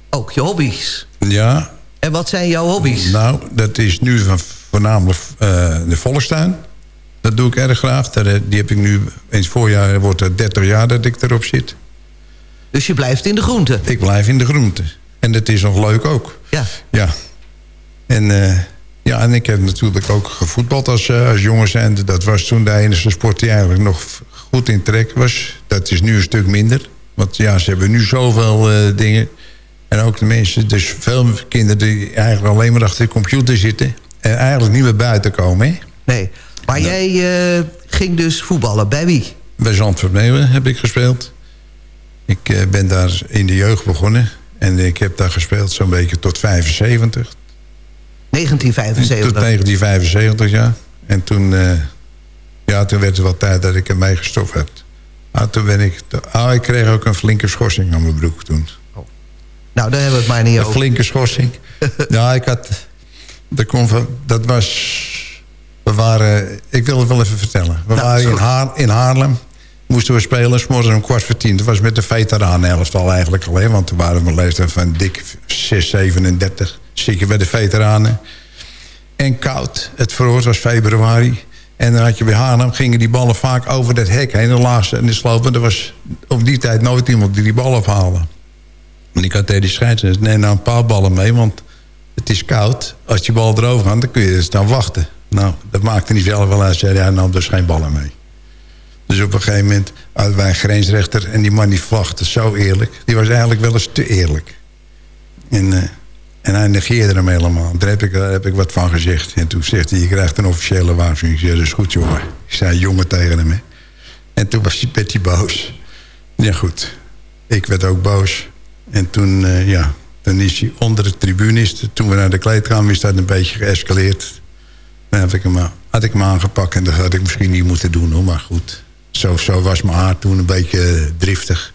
ook je hobby's. ja, En wat zijn jouw hobby's? nou, dat is nu van, voornamelijk eh, de volkstuin. Dat doe ik erg graag. Die heb ik nu, in het voorjaar wordt het 30 jaar dat ik erop zit. Dus je blijft in de groente. Ik blijf in de groente. En dat is nog leuk ook. Ja. Ja. En, ja, en ik heb natuurlijk ook gevoetbald als, eh, als jongen. Dat was toen de enige sport die eigenlijk nog goed in trek was. Dat is nu een stuk minder. Want ja, ze hebben nu zoveel eh, dingen. En ook de mensen, dus veel kinderen die eigenlijk alleen maar achter de computer zitten. En eigenlijk niet meer buiten komen. Hè? Nee. Maar jij eh, ging dus voetballen. Bij wie? Bij Zandvoort Meeuwen heb ik gespeeld. Ik ben daar in de jeugd begonnen. En ik heb daar gespeeld zo'n beetje tot 75. 1975. Tot 1975, ja. En toen, eh, ja, toen werd het wel tijd dat ik ermee gestopt werd. Ah, toen ben ik... Ah, ik kreeg ook een flinke schorsing aan mijn broek toen. Nou, daar hebben we het maar niet Een over. flinke schorsing. ja, ik had... Dat, kon van, dat was... We waren... Ik wil het wel even vertellen. We Nou, waren in. Haar, in Haarlem. Moesten we spelen. S morgens om kwart voor tien. Dat was met de veteranen-elftal eigenlijk alleen. Want toen waren we een leeftijd van dik 6, 37. Zit bij de veteranen. En koud. Het het was februari. En dan had je bij Haarlem, gingen die ballen vaak over dat hek heen. En laatste en de slopen. Er was op die tijd nooit iemand die die bal ophaalde. En ik had tegen die scheidsrechter, neem nou een paar ballen mee, want het is koud. Als die bal erover gaat, dan kun je staan wachten. Nou, dat maakte niet zelf wel uit. Zei hij, nam dus geen ballen mee. Dus op een gegeven moment hadden wij een grensrechter... en die man die vlagde zo eerlijk. Die was eigenlijk wel eens te eerlijk. En, eh, en hij negeerde hem helemaal. Daar heb, ik, daar heb ik wat van gezegd. En toen zegt hij, je krijgt een officiële waarschuwing. Ik zei, dat is goed, jongen. Ik zei, jongen tegen hem. En toen was hij, hij boos. Ja, goed. Ik werd ook boos. En toen, eh, ja, dan is hij onder de tribune. Toen we naar de kleedkamer is dat een beetje geëscaleerd. Dan heb ik hem, a- had ik hem aangepakt. En dat had ik misschien niet moeten doen, hoor. Maar goed. Zo, zo was mijn hart toen een beetje eh, driftig.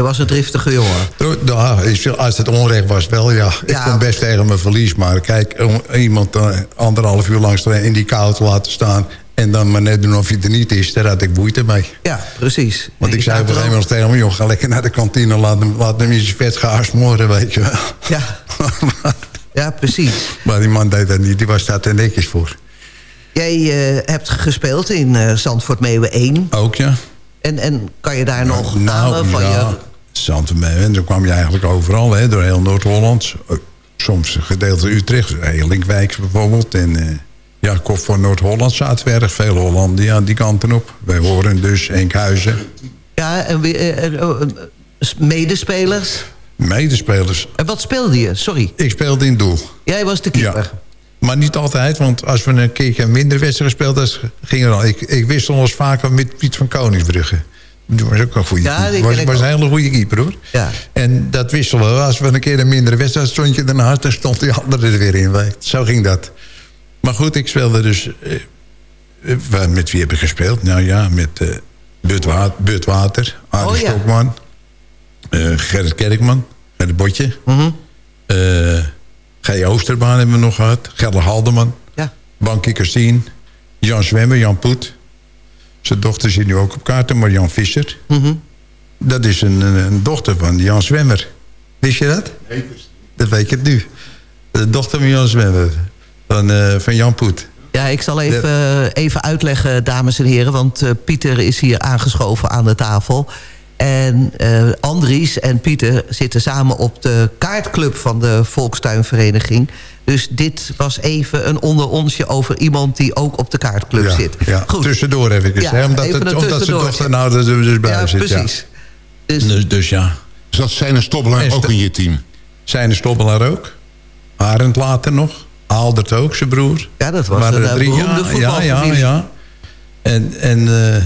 Je was een driftige jongen. Nou, is veel- als het onrecht was, wel ja. Ik Ja. kon best tegen mijn verlies. Maar kijk, om iemand eh, anderhalf uur langs in die kou te laten staan... en dan maar net doen of hij er niet is, daar had ik moeite mee. Ja, precies. Want ik zei op een gegeven moment tegen hem... joh, ga lekker naar de kantine, laat hem, laat hem zijn vet gaan smoren, weet je wel. Ja, ja, precies. maar die man deed dat niet, die was daar te netjes voor. Jij eh, hebt gespeeld in eh, Zandvoort Meeuwen 1. Ook, ja? En, en kan je daar nog nou, namen van ja, je... Zandvoort, en dan kwam je eigenlijk overal, hè, door heel Noord-Holland. Eh, Soms een gedeelte Utrecht, heel Linkwijks bijvoorbeeld. En eh, ja, kop van Noord-Holland zaten we erg veel Hollanden ja, die kanten op. Wij horen dus Enkhuizen. Ja, en eh, oh, medespelers. Medespelers. En wat speelde je? Sorry. Ik speelde in doel. Jij was de keeper. Ja. Maar niet altijd, want als we een keertje minder wedstrijd gespeeld hadden, ging er al. Ik, ik wissel ons vaker met Piet van Koningsbrugge. Die was ook een goede Ja, keeper. Was, was een hele goede keeper hoor. Ja. En dat wisselen we. Als we een keer een mindere wedstrijd stond je ernaast, dan stond die andere er weer in. Zo ging dat. Maar goed, ik speelde dus. eh, eh, waar- met wie heb ik gespeeld? Nou ja, met eh Bud, Wa- Bud Water, Arie Oh, ja. Stokman, Gerrit Kerkman, Gerrit Botje. Eh, G. Oosterbaan hebben we nog gehad. Gerda Haldeman. Ja. Bankie. Jan Zwemmer, Jan Poet. Zijn dochter zit nu ook op kaarten, maar Jan Visser. Mhm. Dat is een, een, dochter van Jan Zwemmer. Wist je dat? Nee, dat weet het nu. De dochter van Jan Zwemmer. Van, eh, van Jan Poet. Ja, ik zal even, eh, even uitleggen, dames en heren... want eh, Pieter is hier aangeschoven aan de tafel. En eh, Andries en Pieter zitten samen op de kaartclub... van de Volkstuinvereniging. Dus dit was even een onder onsje over iemand... die ook op de kaartclub ja, zit. ja. Goed. Tussendoor even. Ja, hè, omdat even het, een omdat zijn dochter nou er dus bij ja, zit. precies. Ja. Dus, Dus, dus ja. Zat zijn Stobbelaar En ook in je team? Zijn de Stobbelaar ook. Arend later nog. Aaldert ook, zijn broer. ja, dat was waren een er eh, drie, beroemde ja, ja, ja. En, en eh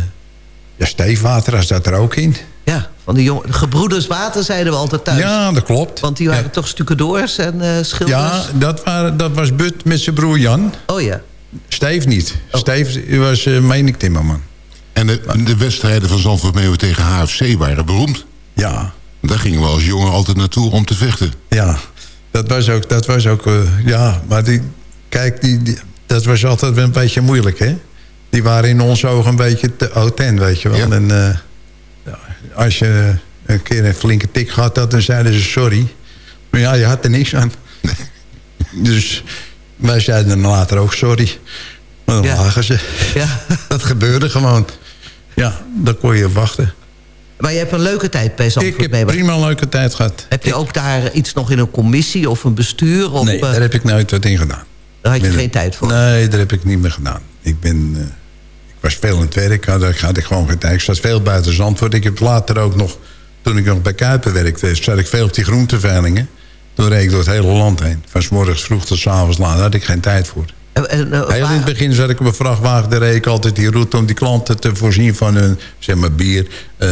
ja, Steefwater zat er ook in. Ja, van de jong, gebroeders Water zeiden we altijd thuis. Ja, dat klopt. Want die waren ja. toch stucadoors en eh schilders? Ja, dat, waren, dat was But met zijn broer Jan. Oh ja. Steef niet. Oh. Steef was, uh, meen ik, Timmerman. En de, de wedstrijden van Zandvoort Meeuwen tegen HFC waren beroemd. Ja, Daar gingen we als jongen altijd naartoe om te vechten. ja. Dat was ook, dat was ook eh, ja, maar die, kijk, die, die- dat was altijd wel een beetje moeilijk, hè? Die waren in onze ogen een beetje te autent, weet je wel. Ja. En eh, ja, als je een keer een flinke tik gehad had, dan zeiden ze sorry. Maar ja, je had er niks aan. dus wij zeiden dan later ook sorry. Maar dan Ja. lagen ze. ja. Dat gebeurde gewoon. Ja, daar kon je wachten. Maar je hebt een leuke tijd bij Ik Zandvoort heb mee. prima een leuke tijd gehad. Heb je ook daar iets nog in een commissie of een bestuur? Of, Nee, eh, daar heb ik nooit wat in gedaan. daar had je geen tijd voor. Nee, daar heb ik niet meer gedaan. Ik ben... eh, ik was veel in het werk, had, ik- had ik gewoon geen tijd. Ik zat veel buiten Zandvoort. Ik heb later ook nog, toen ik nog bij Kuipen werkte... zat ik veel op die groenteveilingen. Toen reed ik door het hele land heen. Van 's morgens vroeg tot 's avonds laat. Daar had ik geen tijd voor. En, eh, Heel in het begin zat ik op een vrachtwagen. Daar reed ik altijd die route om die klanten te voorzien van hun zeg maar, bier. eh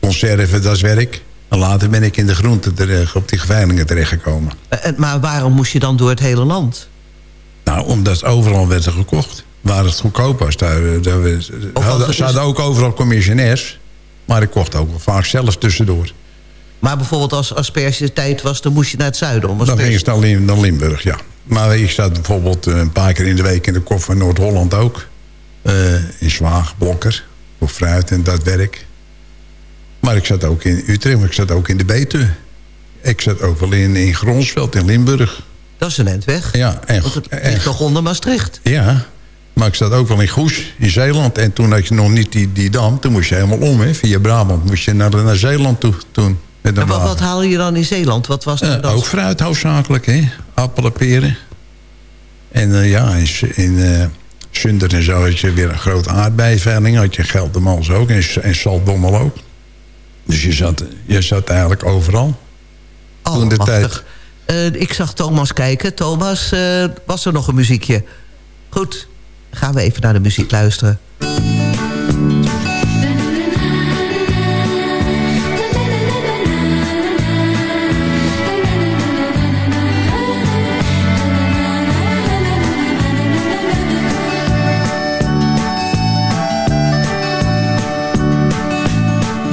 conserven, dat is werk. En later ben ik in de groenten terecht, op die veilingen terechtgekomen. Eh, Maar waarom moest je dan door het hele land? Nou, omdat overal werd er gekocht. Waar het goedkoop was. Daar, eh, daar, hadden, ze hadden ook overal commissionairs. Maar ik kocht ook wel vaak zelf tussendoor. Maar bijvoorbeeld als aspergetijd was, dan moest je naar het zuiden. Om Dan ging asperge... ik naar, Lim- naar Limburg, ja. Maar ik zat bijvoorbeeld eh, een paar keer in de week in de kop van Noord-Holland ook. Eh, in Zwaag, Blokker, voor fruit en dat werk. Maar ik zat ook in Utrecht, maar ik zat ook in de Betuwe. Ik zat ook wel in, in Gronsveld, in Limburg. Dat is een eind weg. Ja, en, Want het ligt nog onder Maastricht. ja, maar ik zat ook wel in Goes, in Zeeland. En toen had je nog niet die, die dam, toen moest je helemaal om, hè. Via Brabant moest je naar, naar Zeeland toe toen. Met En wat, wat haal je dan in Zeeland? Wat was Eh, dan? ook fruit hoofdzakelijk, hè. Appelen, peren. En eh, ja, in, in eh Sunder en zo had je weer een grote aardbeienveiling. Had je Geldermals ook en, en Saltbommel ook. Dus je zat, je zat eigenlijk overal. Oh, toen de machtig. Eh, ik zag Thomas kijken. Thomas, was er nog een muziekje? Goed, gaan we even naar de muziek luisteren.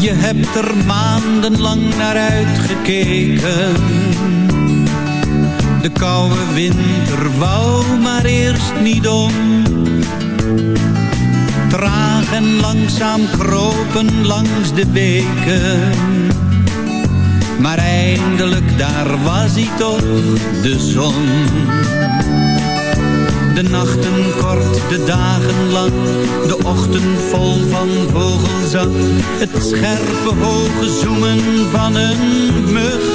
Je hebt er maandenlang naar uitgekeken. De koude winter wou maar eerst niet om. Traag en langzaam kropen langs de beken. Maar eindelijk daar was hij toch, de zon. De nachten kort, de dagen lang, de ochtend vol van vogelzang. Het scherpe hoge zoemen van een mug.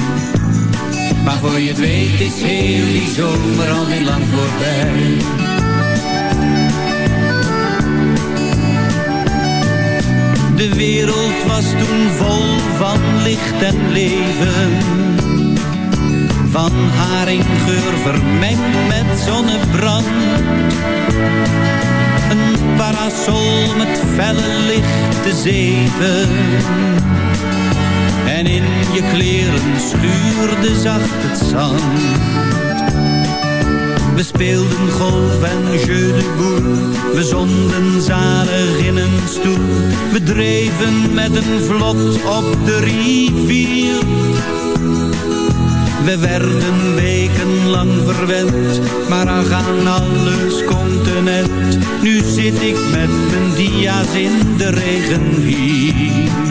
Maar voor je het weet is heel die zomer al niet lang voorbij. De wereld was toen vol van licht en leven. Van haringgeur vermengd met zonnebrand. Een parasol met felle lichte zeven. En in je kleren schuurde zacht het zand. We speelden golf en jeu de boel. We zonden zalig in een stoel. We dreven met een vlot op de rivier. We werden wekenlang verwend, maar ach aan alles continent. Nu zit ik met mijn dia's in de regen hier.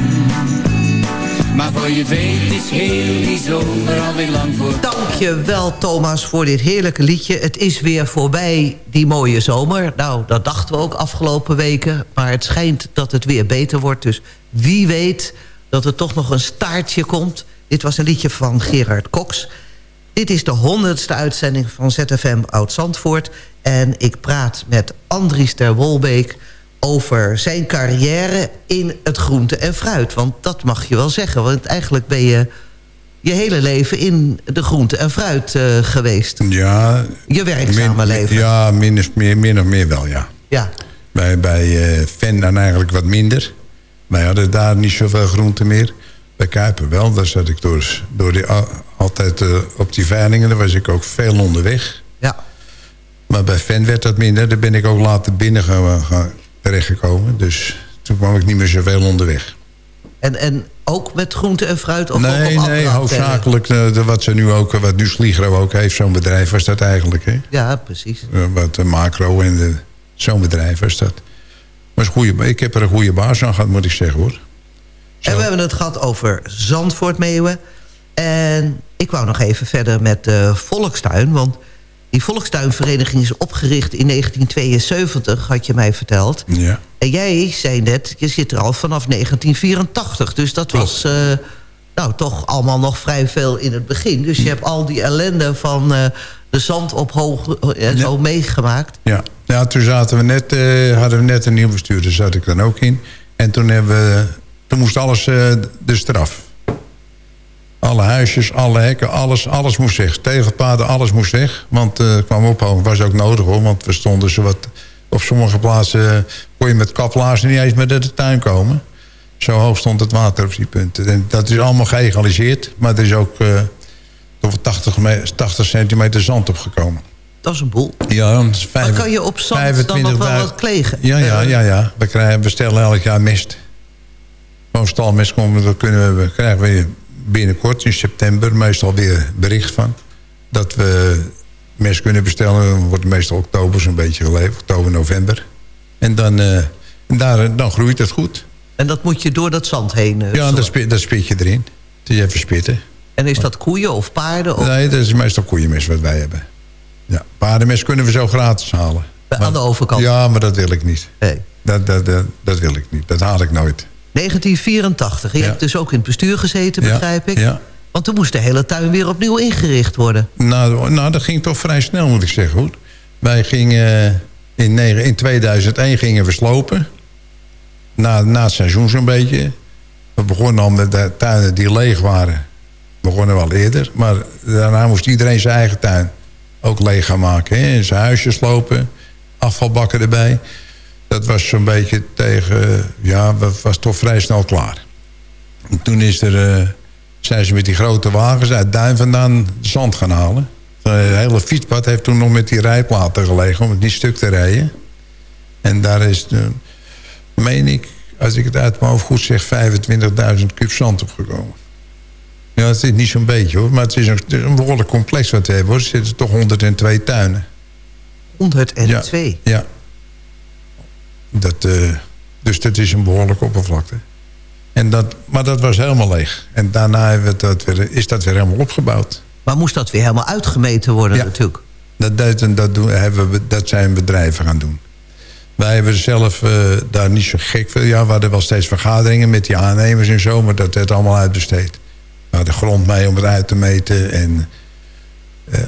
Maar voor je weet is heel die zomer alweer lang voor. Dank je wel, Thomas, voor dit heerlijke liedje. Het is weer voorbij, die mooie zomer. Nou, dat dachten we ook afgelopen weken. Maar het schijnt dat het weer beter wordt. Dus wie weet dat er toch nog een staartje komt. Dit was een liedje van Gerard Cox. Dit is de honderdste uitzending van ZFM Oud-Zandvoort. En ik praat met Andries ter Wolbeek over zijn carrière in het groente en fruit. Want dat mag je wel zeggen. Want eigenlijk ben je je hele leven in de groente en fruit uh, geweest. Ja. Je werkzame min, leven. Ja, min, of meer, min of meer wel, ja. Ja. Bij, bij uh, Ven dan eigenlijk wat minder. Wij hadden daar niet zoveel groente meer. Bij Kuiper wel, daar zat ik door, door die, altijd uh, op die veilingen. Daar was ik ook veel onderweg. Ja. Maar bij Ven werd dat minder. Daar ben ik ook later binnen gaan, gaan terechtgekomen. Dus toen kwam ik niet meer zoveel onderweg. En, en ook met groente en fruit? Of nee, nee, hoofdzakelijk uh, wat ze nu ook, wat nu Sligro ook heeft, zo'n bedrijf was dat eigenlijk. Hè? Ja, precies. Uh, wat de macro en zo'n bedrijf was dat. Maar goede, ik heb er een goede baas aan gehad, moet ik zeggen hoor. Zo. En we hebben het gehad over Zandvoort-Meeuwen. En ik wou nog even verder met de Volkstuin, want die volkstuinvereniging is opgericht in 1972, had je mij verteld. Ja. En jij zei net, je zit er al vanaf 1984. Dus dat Klopt. was uh, nou, toch allemaal nog vrij veel in het begin. Dus je hebt al die ellende van uh, de zand op hoog en zo Ja. meegemaakt. Ja, ja toen zaten we net, eh, hadden we net een nieuw bestuur, daar zat ik dan ook in. En toen, hebben we, toen moest alles eh, dus eraf. Alle huisjes, alle hekken, alles, alles moest weg. Tegelpaden, alles moest weg. Want eh kwam ophouden, was ook nodig hoor. Want we stonden zo wat... Op sommige plaatsen eh, kon je met kaplaarzen niet eens meer de tuin komen. Zo hoog stond het water op die punten. En dat is allemaal geëgaliseerd. Maar er is ook over 80, me- 80 centimeter zand opgekomen. Dat is een boel. Ja, dat is Maar vijf- kan je op zand dan nog wel 25.000. wat klegen? Ja, ja, Eh, ja, ja. We, krijgen, we stellen elk jaar mest. Gewoon stalmest komen, dat kunnen we, krijgen we binnenkort in september meestal weer bericht van. Dat we mest kunnen bestellen. Wordt meestal oktober zo'n beetje geleverd. Oktober, november. En dan, eh, en daar, dan groeit het goed. En dat moet je door dat zand heen eh, Ja, dat spit, dat spit je erin. Is even spitten. En is dat koeien of paarden? Of Nee, dat is meestal koeienmest wat wij hebben. Ja, paardenmest kunnen we zo gratis halen. aan de overkant? Ja, maar dat wil ik niet. Nee. Dat, dat, dat, dat wil ik niet. Dat haal ik nooit. 1984. Je Ja. hebt dus ook in het bestuur gezeten, begrijp ik. ja. Want toen moest de hele tuin weer opnieuw ingericht worden. Nou, nou, dat ging toch vrij snel, moet ik zeggen. Goed. Wij gingen eh, in, in 2001 gingen we slopen. Na, na het seizoen zo'n beetje. We begonnen al met de tuinen die leeg waren. We begonnen wel eerder. Maar daarna moest iedereen zijn eigen tuin ook leeg gaan maken. Hè? Zijn huisje slopen. Afvalbakken erbij. Dat was zo'n beetje tegen... Ja, dat was toch vrij snel klaar. En toen is er, eh, zijn ze met die grote wagens uit Duin vandaan zand gaan halen. Het hele fietspad heeft toen nog met die rijplaten gelegen... om het niet stuk te rijden. En daar is, uh, meen ik, als ik het uit mijn hoofd goed zeg... 25.000 kub zand opgekomen. Ja, het is niet zo'n beetje hoor. Maar het is een, het is een behoorlijk complex wat we hebben. Hoor. Er zitten toch 102 tuinen. 102? Ja. ja. Dat, uh, dus dat is een behoorlijke oppervlakte. En dat, maar dat was helemaal leeg. En daarna dat weer, is dat weer helemaal opgebouwd. Maar moest dat weer helemaal uitgemeten worden ja. natuurlijk? Dat, dat, dat, doen, hebben we, dat zijn bedrijven gaan doen. Wij hebben zelf uh, daar niet zo gek veel... Ja, we hadden wel steeds vergaderingen met die aannemers en zo... maar dat werd allemaal uitbesteed. We hadden grond mee om het uit te meten. En, uh,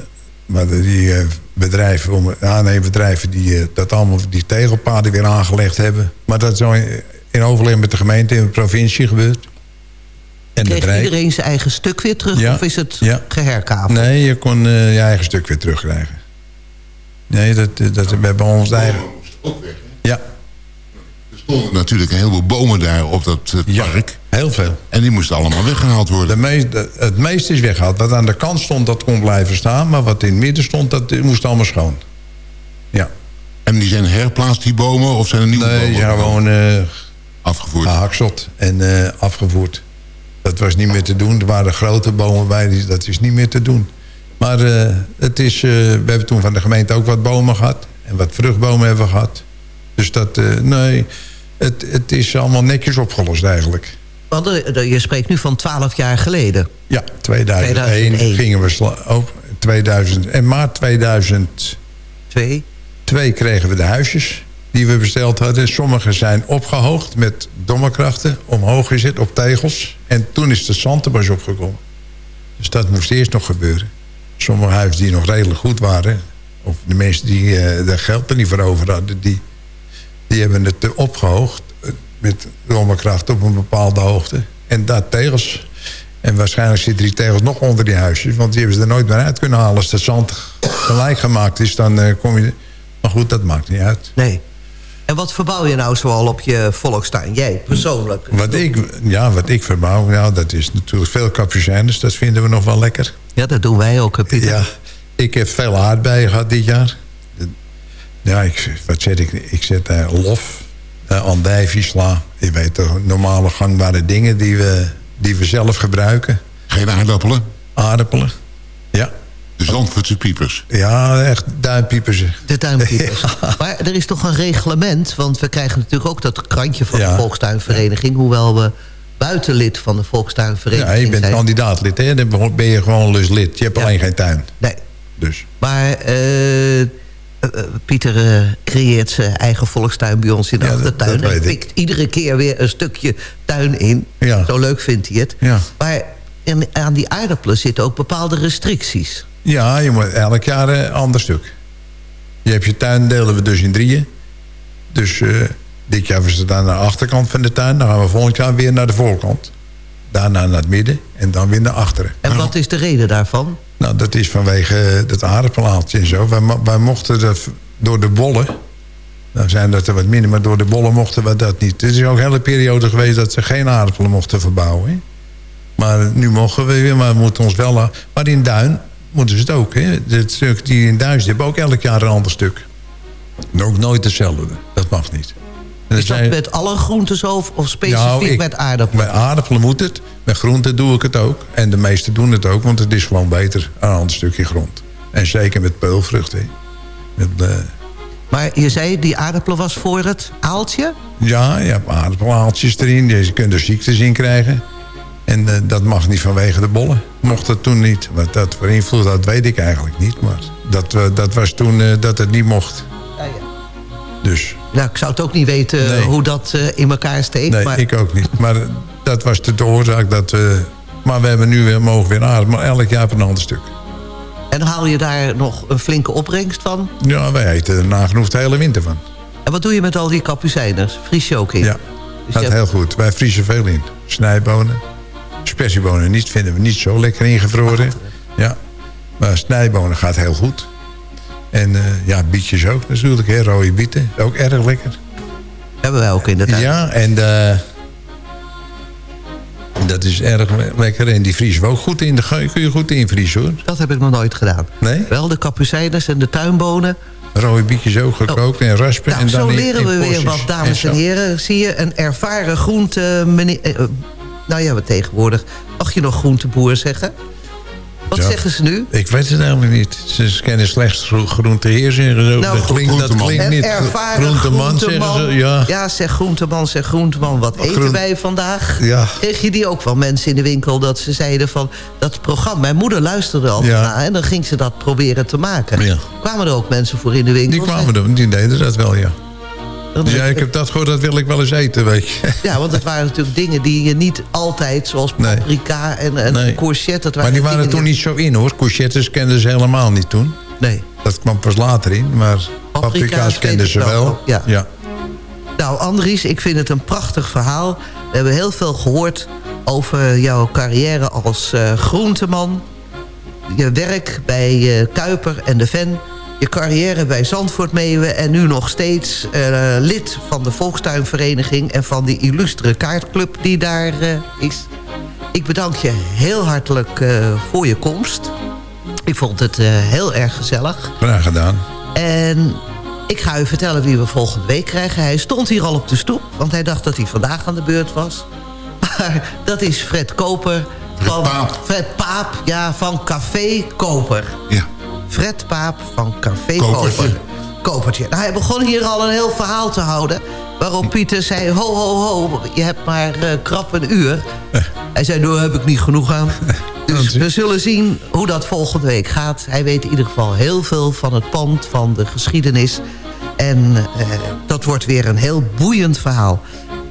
maar die uh, bedrijven, om, aannemerbedrijven... die dat allemaal die tegelpaden weer aangelegd hebben. Maar dat is zo in, in overleg met de gemeente in de provincie gebeurd. En Kreeg bedrijf. iedereen zijn eigen stuk weer terug? Ja, of is het ja. geherkaveld? Nee, je kon uh, je eigen stuk weer terugkrijgen. Nee, dat, dat, we hebben ons eigen... Ook weg, hè? Ja. Stonden natuurlijk een heleboel bomen daar op dat uh, park. Ja, heel veel. En die moesten allemaal weggehaald worden. De het meeste is weggehaald. Wat aan de kant stond, dat kon blijven staan. Maar wat in het midden stond, dat moest allemaal schoon. Ja. En die zijn herplaatst, die bomen? Of zijn er nieuwe nee, bomen? die zijn gewoon... Uh, afgevoerd. Gehakseld en uh, afgevoerd. Dat was niet meer te doen. Er waren grote bomen bij, dat is niet meer te doen. Maar eh, het is, eh, we hebben toen van de gemeente ook wat bomen gehad. En wat vruchtbomen hebben we gehad. Dus dat, eh, nee, het, het is allemaal netjes opgelost eigenlijk. Want je spreekt nu van 12 jaar geleden. Ja, 2001, 2001. gingen we sla- op. 2000, en maart 2002 Twee. kregen we de huisjes die we besteld hadden. Sommige zijn opgehoogd met dommerkrachten, omhoog gezet op tegels. En toen is de zandbos opgekomen. Dus dat moest eerst nog gebeuren. Sommige huizen die nog redelijk goed waren... of de mensen die eh daar geld er niet voor over hadden... die, die hebben het eh, opgehoogd eh, met dommerkracht op een bepaalde hoogte. En daar tegels. En waarschijnlijk zitten die tegels nog onder die huisjes... want die hebben ze er nooit meer uit kunnen halen. Als dat zand gelijk gemaakt is, dan eh, kom je... Maar goed, dat maakt niet uit. Nee. En wat verbouw je nou zoal op je volkstuin? Jij persoonlijk? Wat ik, ja, wat ik verbouw, ja, dat is natuurlijk veel capucijnes. Dat vinden we nog wel lekker. Ja, dat doen wij ook, Pieter. Ja, ik heb veel aardbeien gehad dit jaar. Ja, ik, wat zet ik? Ik zet daar lof, uh. Je weet toch, normale gangbare dingen die we, die we zelf gebruiken. Geen aardappelen? Aardappelen, ja. De Zandvoortse piepers. Ja, echt duimpiepers. De tuinpiepers. Maar er is toch een reglement, want we krijgen natuurlijk ook dat krantje van de Ja. Volkstuinvereniging, hoewel we buitenlid van de Volkstuinvereniging Ja, je bent zijn. kandidaatlid, hè? Dan ben je gewoon dus lid. Je hebt Ja. alleen geen tuin. Nee, Dus. maar eh, eh, eh, Pieter eh, creëert zijn eigen volkstuin bij ons in de Ja, achtertuin. dat en weet ik. pikt iedere keer weer een stukje tuin in. Ja. Zo leuk vindt hij het. Ja. Maar in, aan die aardappelen zitten ook bepaalde restricties. Ja, je moet elk jaar een ander stuk. Je hebt je tuin, delen we dus in drieën. Dus eh, dit jaar was het aan de achterkant van de tuin. Dan gaan we volgend jaar weer naar de voorkant. Daarna naar het midden en dan weer naar achteren. En wat is de reden daarvan? Nou, dat is vanwege het aardappelaaltje en zo. Wij, wij mochten dat door de bollen... Dan zijn dat er wat minder, maar door de bollen mochten we dat niet. Er is ook een hele periode geweest dat ze geen aardappelen mochten verbouwen. hè. Maar nu mogen we weer, maar we moeten ons wel... la- Maar in Duin moeten ze het ook. Hè? Het stuk die in Duin zit, hebben ook elk jaar een ander stuk. En ook nooit hetzelfde. Dat mag niet. En Is dat zijn- met alle groenten zo of, of specifiek nou, ik- met aardappelen? Bij aardappelen moet het. Bij groenten doe ik het ook. En de meesten doen het ook, want het is gewoon beter aan een stukje grond. En zeker met peulvruchten. Met, eh, Maar je zei, die aardappelen was voor het aaltje? ja, je hebt aardappelaaltjes erin. Je kunt er ziektes in krijgen. En eh, dat mag niet vanwege de bollen. Mocht het toen niet. Wat dat voor invloed had, weet ik eigenlijk niet. Maar dat, eh, dat was toen dat het niet mocht. Dus Nou, ik zou het ook niet weten Nee. hoe dat eh, in elkaar steekt. nee, maar ik ook niet. Maar eh, dat was de oorzaak dat we... Maar we hebben nu weer, mogen weer aardappelen. Maar elk jaar een ander stuk. En haal je daar nog een flinke opbrengst van? Ja, wij eten er nagenoeg de hele winter van. En wat doe je met al die kapucijners? Vries je ook in? Ja, Dus gaat je- heel goed. Wij vriezen veel in. Snijbonen. Spersiebonen niet, vinden we niet zo lekker ingevroren. Ja, maar snijbonen gaat heel goed. En eh, ja, bietjes ook natuurlijk. Hè. Rode bieten, ook erg lekker. Hebben wij ook in de tuin. Ja, en eh, dat is erg le- lekker. En die vriezen we ook goed in. Daar kun je goed invriezen hoor. Dat heb ik nog nooit gedaan. Nee? Wel de kapucijners en de tuinbonen. Rode bietjes ook gekookt en raspen. Nou, en dan zo in- leren in we weer wat, dames en heren. Zie je, een ervaren groente... meneer- eh, eh, nou ja, wat tegenwoordig. Mag je nog groenteboer zeggen? Wat Ja. zeggen ze nu? Ik weet het eigenlijk niet. Ze kennen slechts gro- groenteheer zeggen. Zo. Nou, dat klinkt, dat groenteman. klinkt niet. ervaren Groenteman zeggen ze. Ja. Ja, zeg groenteman, zeg groenteman. Wat eten Groen- wij vandaag? Ja. Kreeg je die ook van mensen in de winkel dat ze zeiden van... dat programma, mijn moeder luisterde al Ja. naar... en dan ging ze dat proberen te maken. Ja. Kwamen er ook mensen voor in de winkel? Die kwamen er, die deden dat wel, ja. Ja, ik heb dat gehoord, dat wil ik wel eens eten, weet je. Ja, want het waren natuurlijk dingen die je niet altijd... zoals paprika en, en Nee. courgette... Dat Maar die waren toen niet zo in, hoor. Courgettes kenden ze helemaal niet toen. Nee. Dat kwam pas later in, maar paprika's kenden ze wel. wel. Ja. ja. Nou, Andries, ik vind het een prachtig verhaal. We hebben heel veel gehoord over jouw carrière als eh, groenteman. Je werk bij eh, Kuiper en de Ven. Je carrière bij Zandvoort Meeuwen. En nu nog steeds eh, lid van de Volkstuinvereniging... en van die illustere kaartclub die daar eh, is. Ik bedank je heel hartelijk eh, voor je komst. Ik vond het heel erg gezellig. Graag gedaan. En ik ga u vertellen wie we volgende week krijgen. Hij stond hier al op de stoep, want hij dacht dat hij vandaag aan de beurt was. Maar dat is Fred Koper. Van, Paap. Fred Paap, ja, van Café Koper. Ja. Fred Paap van Café Kopertje. Koper. Kopertje. Nou, hij begon hier al een heel verhaal te houden. Waarop Pieter zei, ho, ho, ho, je hebt maar eh, krap een uur. Hij zei, daar heb ik niet genoeg aan. Dus we zullen zien hoe dat volgende week gaat. Hij weet in ieder geval heel veel van het pand, van de geschiedenis. En eh, dat wordt weer een heel boeiend verhaal.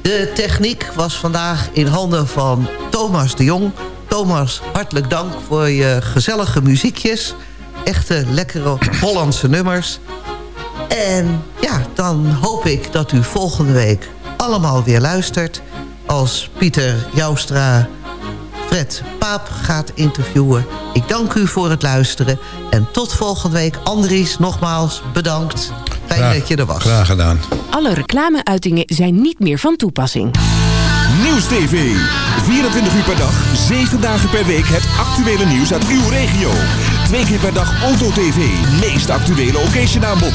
De techniek was vandaag in handen van Thomas de Jong. Thomas, hartelijk dank voor je gezellige muziekjes. Echte lekkere Hollandse nummers. En ja, dan hoop ik dat u volgende week allemaal weer luistert... als Pieter Joustra Fred Paap gaat interviewen. Ik dank u voor het luisteren. En tot volgende week. Andries, nogmaals bedankt. Fijn Graag- dat je er was. Graag gedaan. Alle reclameuitingen zijn niet meer van toepassing. Nieuws TV. 24 uur per dag, 7 dagen per week het actuele nieuws uit uw regio. Twee keer per dag Auto TV. Meest actuele occasionaanbod.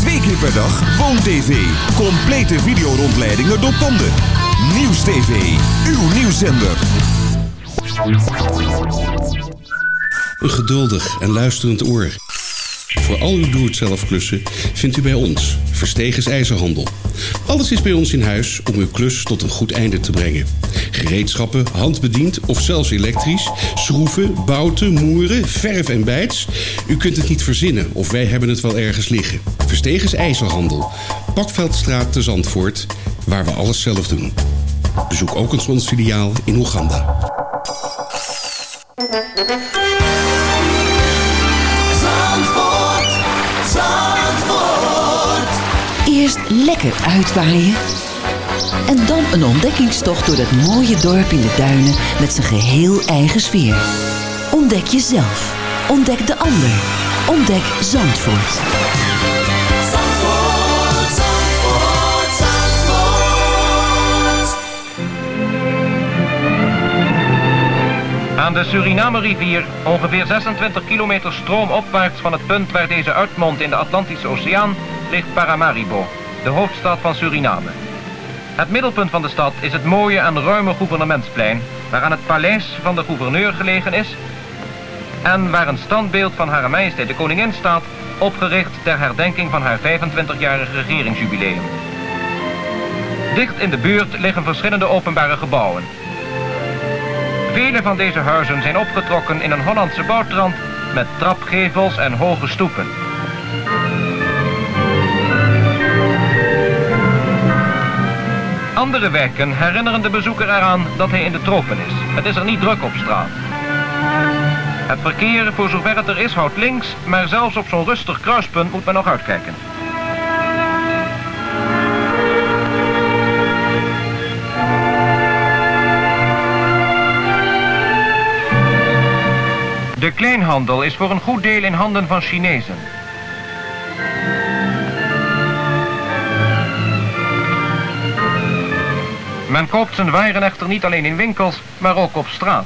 Twee keer per dag Woon TV. Complete videorondleidingen door panden. Nieuws TV. Uw nieuwszender. Een geduldig en luisterend oor. Voor al uw doe-het-zelf klussen vindt u bij ons Verstegens IJzerhandel. Alles is bij ons in huis om uw klus tot een goed einde te brengen. Gereedschappen, handbediend of zelfs elektrisch, schroeven, bouten, moeren, verf en bijts. U kunt het niet verzinnen of wij hebben het wel ergens liggen. Verstegens IJzerhandel. Pakveldstraat te Zandvoort, waar we alles zelf doen. Bezoek ook eens ons filiaal in Oeganda. Zandvoort, Zandvoort. Eerst lekker uitwaaien. En dan een ontdekkingstocht door dat mooie dorp in de duinen met zijn geheel eigen sfeer. Ontdek jezelf. Ontdek de ander. Ontdek Zandvoort. Zandvoort, Zandvoort, Zandvoort. Aan de Suriname-rivier, ongeveer 26 kilometer stroomopwaarts van het punt waar deze uitmondt in de Atlantische Oceaan, ligt Paramaribo, de hoofdstad van Suriname. Het middelpunt van de stad is het mooie en ruime gouvernementsplein, waaraan het paleis van de gouverneur gelegen is en waar een standbeeld van Hare Majesteit de Koningin staat, opgericht ter herdenking van haar 25-jarig regeringsjubileum. Dicht in de buurt liggen verschillende openbare gebouwen. Vele van deze huizen zijn opgetrokken in een Hollandse bouwtrand met trapgevels en hoge stoepen. Andere wijken herinneren de bezoeker eraan dat hij in de tropen is. Het is er niet druk op straat. Het verkeer, voor zover het er is, houdt links, maar zelfs op zo'n rustig kruispunt moet men nog uitkijken. De kleinhandel is voor een goed deel in handen van Chinezen. Men koopt zijn waren echter niet alleen in winkels, maar ook op straat.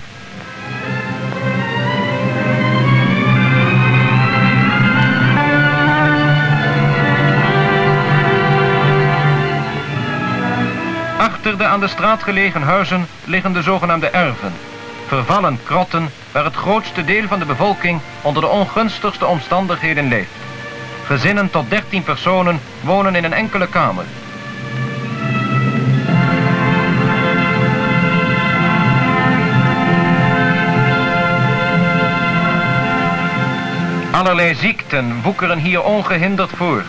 Achter de aan de straat gelegen huizen liggen de zogenaamde erven. Vervallen krotten waar het grootste deel van de bevolking onder de ongunstigste omstandigheden leeft. Gezinnen tot 13 personen wonen in een enkele kamer. Allerlei ziekten woekeren hier ongehinderd voort.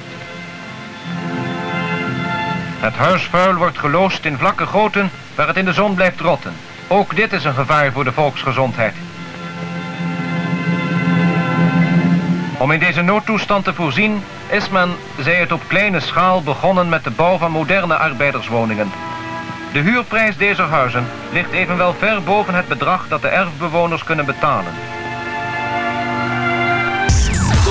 Het huisvuil wordt geloosd in vlakke goten waar het in de zon blijft rotten. Ook dit is een gevaar voor de volksgezondheid. Om in deze noodtoestand te voorzien is men, zij het op kleine schaal, begonnen met de bouw van moderne arbeiderswoningen. De huurprijs deze huizen ligt evenwel ver boven het bedrag dat de erfbewoners kunnen betalen.